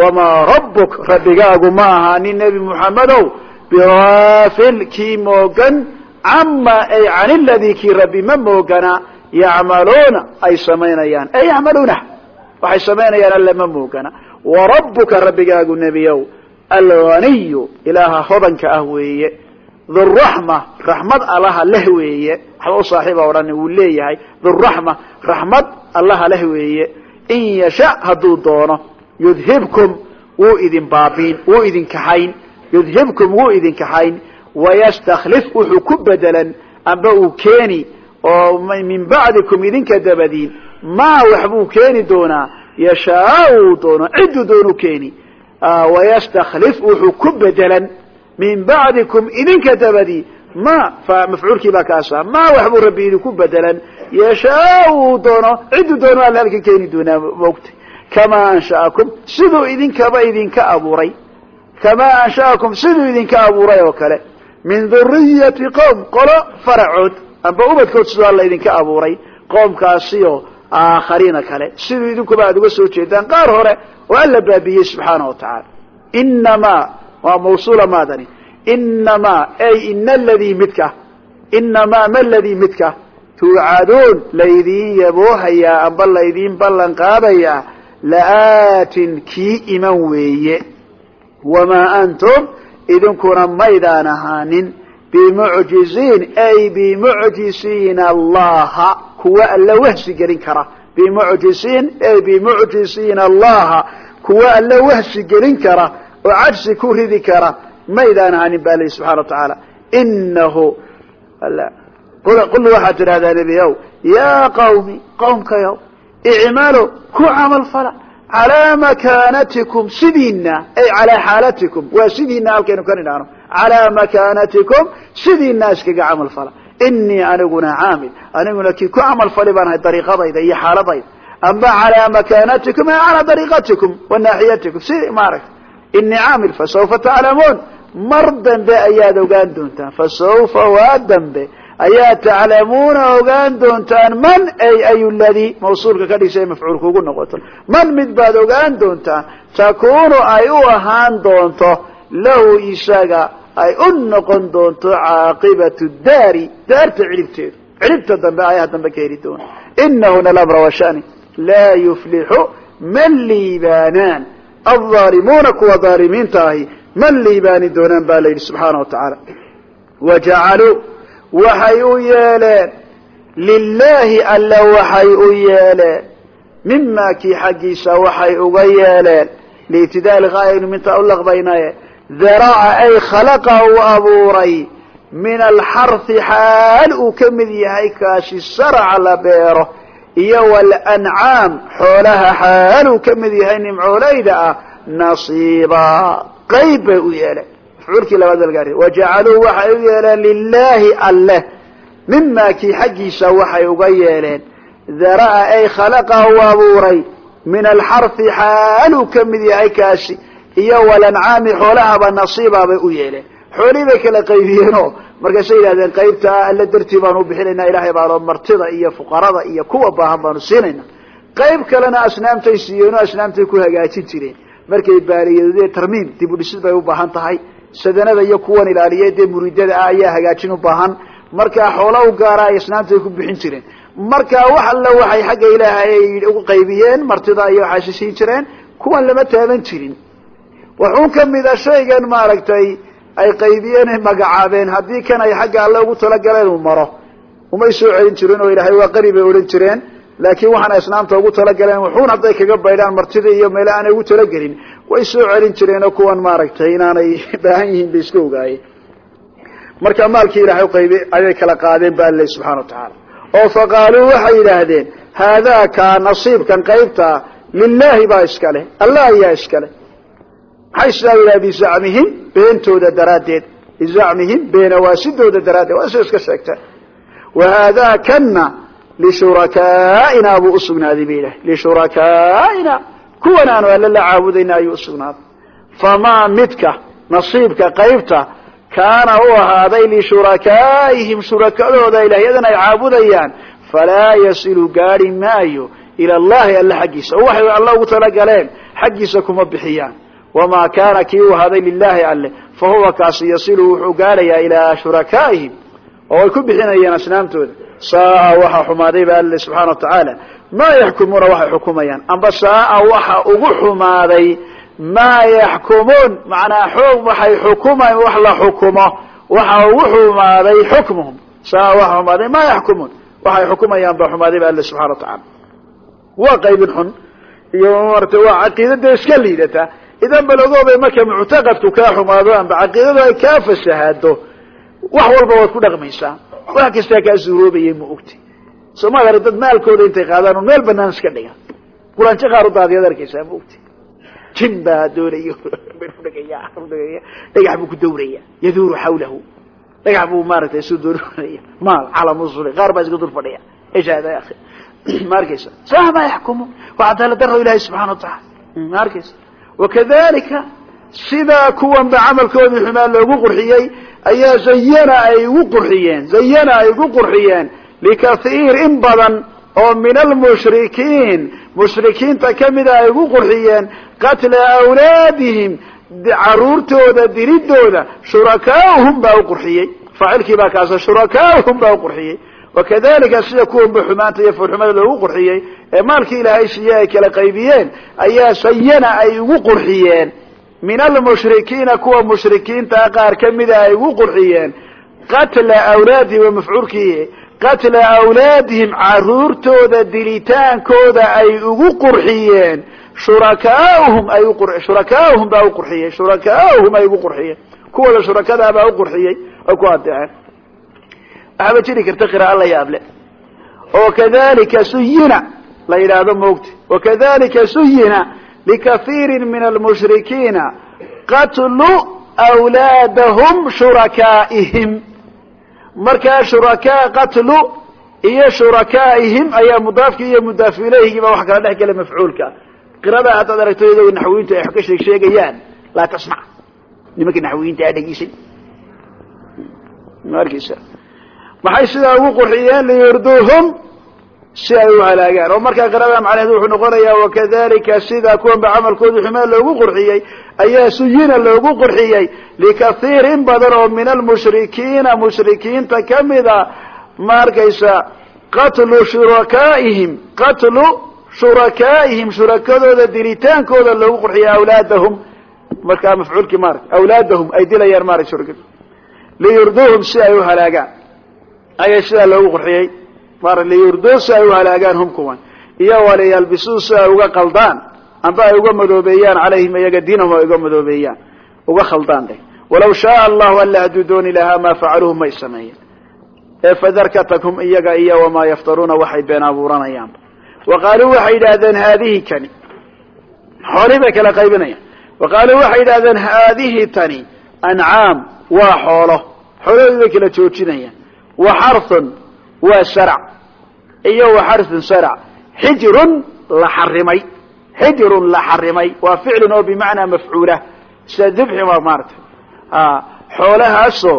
wamaa rabbuk rabbigaagu ma ahaanin nebi muxammedow bigaafil kii moogan cama ay can iladii kii rabbi ma moogana yacmaluuna ay samaynayaan. Ay yacmaluuna waxay samaynayaan alle ma moogana. Warabbuka rabbigaagu nebiyow alganiyu ilaaha hodanka ah weeye. Dhuraxma raxmad allaha leh weeye. Waxba u saaxiiba odhan wuu leeyahay. Dhuraxma raxmad allaha leh weeye. In yasha hadduu doono yudhibkum wuu idin baabiin wuu idin kaxayn. Yudhibkum wuu idin kaxayn wayastakhlif wuxuu ku bedelan amba uu keeni oo min bacdikum idinka dabadiin maa waxbuu keeni doonaa yashaa uu doono cidduu doonu keeni wayastakhlif wuxuu ku bedelan min bacdikum idinka dabadii ma mafcuulkii baa kaasa ma waxbuu rabbi idinku bedelan yashaa uu doono cidduu doono alla halka keeni doonaa mogta kamaa ansha'akum siduu idinkaba idinka abuuray kamaa ansha'akum siduu idinka abuuray oo kale min dhuriyati qowm qolo faracood amba ubadkood siduu alla idinka abuuray qoomkaasiyo aakhariina kale. Siduu idinkuba aada uga soo jeedaan qaar hore oo alla baabiyey subxaana wa tacaala. Inamaa waa mawsuula maadani. Inamaa ay ina aladii midka inamaa ma ladii midka? Tuucaduun laydin yaboohayaa amba laydin ballan qaadayaa. La'aatin kii iman weeye. Wamaa antum idinkuna maydaan ahaanin bimucjiziin ay bimucjisiina allaha kuwa alla wahsi gelin kara. Bimucjisiin ay bimucjisiina allaha kuwa alla wahsi gelin kara oo cajsi ku ridi kara. Maydaan ahaanin ba lii subxana wa tacaala inahu qul waxaad tidhahdaa nebiyow yaa qawmi qowmkayow icmaalo ku camal fala calaa makaanatikum sidiina ay calaa xaalatikum waa sidiina halkaynu ka nidhaano calaa makaanatikum sidiina iskaga camal fala inii aniguna caamil aniguna kii ku camal fali baan ahay dariiqadayda iyo xaaladayda amba calaa makaanatikum ay calaa dariiqatikum wa naaxiyatikum si maaragta inii caamil fasawfa taclamuun mar dambe ayaad ogaan doontaan fasawfa waa dambe ayaa taclamuuna ogaan doontaan man ay ay ladii mawsuulka ka dhigsa mafcuulka ugu noqoto. Man mid baad ogaan doontaan takunu ay u ahaan doonto lahu isaga ay u noqon doonto caaqibatu daari daarta cilibteedu cilibta dambe ayaha dambe ka heli doona. Inahuna lamra washani laa yuflixu man liibaanaan. Alظaalimuuna kuwa dhaalimiinta ahi man liibaani doonaan baa la yidhi subxaana wa tacaala. Wajacaluu waxay u yeeleen lilaahi alla waxay u yeeleen mima kii xaggiisa waxay uga yeeleen liitidaali aynu mintaa u laqbaynaye daraca ay khalaqa uu abuuray min alxarhi xaal uu ka mid yahay kaasi saraca la beero iyo walancaam xoolaha xaal uu ka mid yahay nimcoolayda ah nasiiba. Qayb bay u yeeleen mafcuulkii labaad balgaari wajacaluu waxay u yeeleen lilaahi alleh mima kii xaggiisa waxay uga yeeleen. Dara'a ay khalaqa uu abuuray. Min alxarfi xaal uu ka mid yahay kaasi. Iyo walancaami xoolahaba nasiiba bay u yeeleen. Xoolihii bay kala qaybiyeenoo. Markaasay yidhahdeen qaybta alle dartii baanu ubixinaynaa ilahay baalo martida iyo fuqarada iyo kuwa baahan baanu siinayna. Qayb kalena asnaamtay siiyeen oo asnaamtay ku hagaajin jireen. Markay baaliyadoodee tarmiim dib u dhisid bay u baahan tahay sadanada iyo kuwan ilaaliya dee muriidada ah ayaa hagaajin u baahan. Markaa xoola u gaara ay asnaamta ku bixin jireen. Markaa wax alla waxay xagga ilaahay ay ugu qaybiyeen martida iyo waxaasi siin jireen kuwan lama taaban jirin. Wuxuun a shaygan maaragtay ay qaybiyeen ay magacaabeen. Haddii kan ay xagga alle ugu talagaleen uu maro umay soo celin jirin oo ilaahay waa qari bay odhan jireen. Laakiin waxaana asnaamta ugu talagaleen wuxuun hadday kaga baydhaan martida iyo meele aanay ugu talagelin way soo celin jireenoo kuwan maaragtay inaanay baahan yihiin bay iska ogaayeen. Marka maalkii ilahay qaybi ayay kala qaadeen ba alla subxana wa tacaala. Oo faqaaluu waxay yidhaahdeen haadaa kaa nasiibkan qaybtaa lilahi baa iska leh allah ayaa iska leh. Maxay sidaa yidhaha bizacmihim beentooda daraaddeed bizacmihim beenawaasidooda daraaddeed. Waa soo iska sheegta wa haadaa kana lishurakaaina buu usugnaaday ba ilahay lishurakaaina kuwan aanu alle la caabudayna ayuu usugnaaday famaa midka nasiibka qaybta kaana u ahaaday lishurakaa'ihim shurakadooda ilaahyadan ay caabudayaan falaa yasilu gaari maayo ila allahi alle xaggiisa. Oo waxay alla ugu talagaleen xaggiisa kuma bixiyaan. Wamaa kaana kii u ahaaday lilahi alle fa huwa kaasi yasilu wuxuu gaarayaa ilaa shurakaa'ihim oo ay ku bixinayeen asnaamtooda. Saaa waxaa xumaaday ba alle subxana wa tacaala maa yaxkumuuna waxay xukumayaan. Amba saaa waxa ugu xumaaday maa yaxkumuun macnaa xoog waxay xukumayn wax la xukumo waxa ugu xumaaday xukmuhum. Saa waxa xumaaday maa yaxkumuun waxay xukumayaan baa xumaaday ba alle subxana wa tacaala waa qaybin xun iyo marata waa caqiidada iska liidata. Idan balagoobay marka muctaqadku kaa xumaado amba caqiidadu ay kaa fasahaado wax walba waad ku dhaqmaysaa. Wax kastaa kaa suuroobayay ma soomaalia dad maalkooda intay qaadaan meel banaan iska dhiga quraanjo qaar daadiyaad arkaysaa ma ogti jin baa doonaya dhagaya dhagax buu ku dawraya yaduuru xawlahu dhagax buu maaragtay isu doonaya maal calam usuli qaar baa iska dul fadhiya. Akhi. Ma arkaysa? Saa ma yaxkumu? Waa cadaalad daro ilahi subxana wa tacaala. Ma arkaysa? Wakadalika sidaa kuwan ba camalkoodii xumaa loogu qurxiyey ayaa zayana ay ugu qurxiyeen zayana ay ugu qurxiyeen likaiir in badan oo min almushrikiin mushrikiinta kamida ay ugu qurxiyeen qatla awlaadihim caruurtooda diridooda shurakaahum baa u qurxiyey faacilkii baa kaasa shurakaahum baa u qurxiyey wakadalika sida kuwanba xumaanta iyo foolxumada loogu qurxiyey ee maalkii ilaahay siiye ay kala qaybiyeen ayaa sayana ay ugu qurxiyeen min almushrikiina kuwa mushrikiintaa qaar kamida ay ugu qurxiyeen qatla awlaadihim waa mafcuulkii qatla awlaadihim caruurtooda dilitaankooda ay ugu qurxiyeen. Shurakaahum ay shurakaahum baa u qurxiyey shurakaahum ay ugu qurxiyeen. Kuwooda shurakadaa baa u qurxiyey oo ku adeeceen waxaaba jiri karta qiraa'o la yaable oo kadalika suyina la yidhaahdo moogta wakadalika suyina likaiiri min almushrikiina. Qatlu wlaadahum shurakaa'ihim markaa shurakaa qatlu iyo shurakaa'ihim ayaa mudaafki iyo mudaafu ilayhigii baa wax kala dhex gela mafcuulka. Qirada haddaad aragto iyadoo naxwiyiintu ay wax ka sheeg sheegayaan laa tasmac. Nimanka naxwiyiinta aa dhegeysan markiisa maxay sidaa ugu qurxiyeen liyurduuhum si ay u halaagaan oo markaa qirada macnaheedu wuxuu noqonayaa wakadalika sida kuwanba camalkoodu xumaa loogu qurxiyey ayaa suyina loogu qurxiyey likaiir in badan oo min almushrikiina. Mushrikiinta kamida ma arkaysa qatlu shurakaa'ihim qatlu shurakaa'ihim shurakadooda dilitaankooda loogu qurxiyay awlaadahum. Markaa mafcuulkii maarata awlaadahum ay dilayaan maarata shurakada liyurduuhum si ay u halaagaan. Ayaa sidaa loogu qurxiyey mara liyurduu si ay u halaagaan hum kuwan iyo waliyalbisuu si ay uga qaldaan. Amba ay uga madoobeeyaan calayhim iyaga diinahum ay uga madoobeeyaan. Uga khaldaan dheh. Walaw shaaa allahu alla hadduu dooni lahaa maa facaluuhu may sameeyeen. Ee fadarkatakum iyaga iyo wamaa yaftaruuna waxay been abuuranayaanba wa qaaluu waxay yidhaahdeen haadihi kani xoolii bay kala qaybinayaan wa qaaluu waxay yidhahdeen haadihi tani ancaam waa xoolo. Xoolahoodii bay kala joojinayaan. Wa xarthun waa sharc iyo wa xarthun sharc xijrun la xarimay xijrun la xarimay waa ficlun oo bimacnaa mafcuula. Sida dibxi waa maarata xoolahaasoo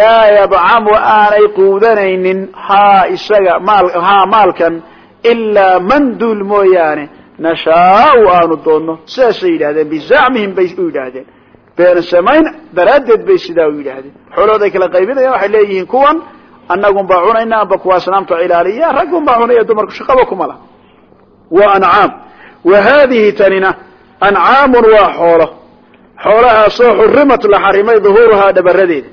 laa yadcamu aanay quudanaynin haa isaga maal haa maalkan ilaa man duul mooyaane. Nashaau aanu doonno. Sidaasay yidhahdeen bizacmihim bay u yidhaahdeen. Been samayn daraaddeed bay sidaa u yidhaahdeen. Xoolahooday kala qaybinayaan waxay leeyihiin kuwan annagun baa cunayna amba kuwa asnaamta ilaaliya raggun baa cunaya dumarku shaqaba kuma laha. Wa ancaam. Wa haadihi tanina ancaamun waa xoolo. Xoolahaasoo xurimat la xarimay duhuuruhaa dhabaradeeda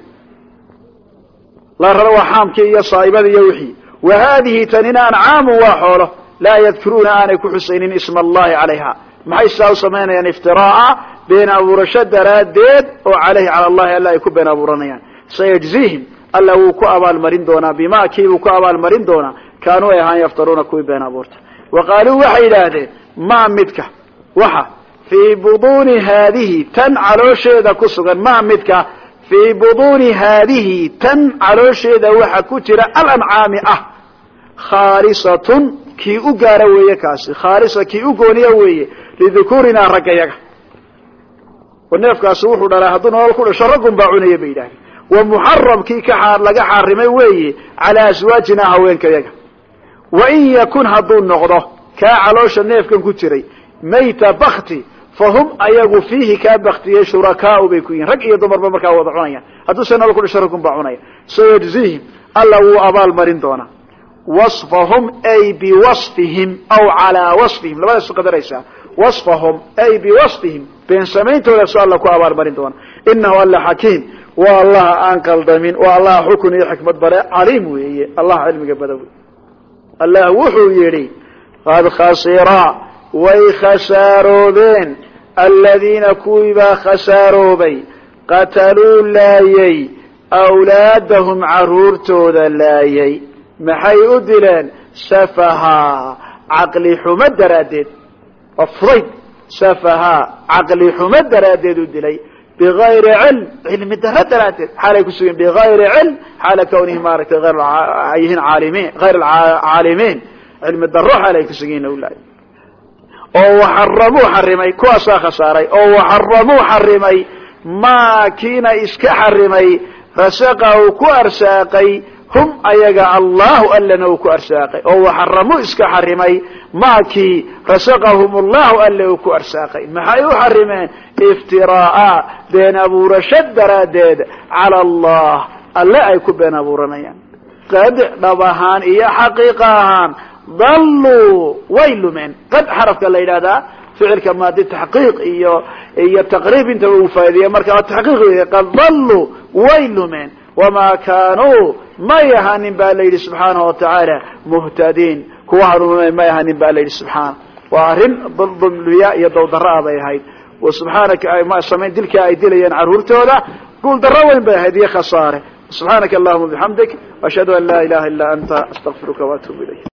la waa xaamkii iyo saaibada iyo wixii. Wa haadihi tanina ancaamun waa xoolo. Laa yadkuruuna aanay ku xusaynin isma allahi calayha. Maxay sidaa u samaynayaan iftiraa'a been abuurasho daraaddeed oo caleyhi cala allahi alla ay ku been abuuranayaan. Sayajziihim alla wuu ku abaalmarin doonaa bima kiibuu ku abaalmarin doonaa kaanuu ay ahaan yaftaruuna kuwii been abuurta. Wa qaaluu waxay yidhaahdeen maa midka waxa fii buduuni haadihi tan caloosheeda ku sugan maa midka fii buduuni haadihi tan caloosheeda waxa ku jira alancaami ah khaalisatun kii u gaara weeye kaasi khaalisa kii u gooniya weeye lidukuurinaa ragga yaga. Oo neefkaasi wuxuu dhalaa hadduu nolol ku dhasho raggun baa cunaya bay yidhahdeen wa muxaramkii ka laga xaarimay weeye calaa aswaajinaa haweenka yaga wa in yakun hadduu noqdo kaa caloosha neefkan ku jiray mayta bakti fa hum ayagu fiihi kaa baktiyey shurakaau bay ku yihiin rag iyo dumarba markaa wada cunayaan hadduu nolol ku dhasho raggun baa cunaya sayajzihim alla wuu abaal marin doonaa. Wasfahum ay biwasfihim aw calaa wasfihim. Labadaas qadaraysaa. Wasfahum ay biwasfihim. Been samayntoodaasoo alla ku abaalmarin doona inahu alla xakiim waa allaha aan qaldamin waa allaha xukun iyo xikmad bare caliim weeye allaha cilmiga bada wey allah wuxuu yidhi qad khasira way khasaaroobeen aladiina kuwii baa khasaaroobay qataluu laayay awlaadahum caruurtooda laayay maxay u dileen? Safahaa caqli xumo daraaddeed. Oo fudayd. Safahaa caqli xumo daraaddeed u dilay bigayri cilm cilmi daro daraaddeed xaalay kusugan bigayri cilm xaala kawnihi maaragtay ayr yihiin caalimiin hayr caalimiin cilmi daro xaalay kusugan ulaay oo waxaramuu xarimay kuwaasaa khasaaray oo waxaramuu xarimay maa kiina iska xarimay rasaqa uu ku arsaaqay hum ayaga allahu allana uu ku arsaaqay oo waxaramuu iska xarimay maakii rasaqahum allahu alle uu ku arsaaqay. Maxay u xarimeen? Iftiraa'a been abuurasho daraaddeed cala allah. Alle ay ku been abuuranayaan. Qad dhab ahaan iyo xaqiiqa ahaan dalluu way lumeen. Qad xarafka la yidhahdaa ficilka maadi taxqiiq iyo iyo taqriib intaba uu faa'ideeya marka taxqiiq wey qad dalluu way lumeen. Wamaa kaanuu may ahaanin ba la yidhi subxaanahu watacaala muhtadiin kuwa hanuunay may ahaanin ba la yidhi subxaana waa arrin dulmiya iyo dawdarra bay ahayd. Subxaanaka samayn dilkaa ay dilayeen carruurtooda guul darro weyn bay ahayd iyo khasaare. Subxaanaka allahuma bixamdik ashhadu an laa ilaha illa anta astaqfiruka waatuubu ilayk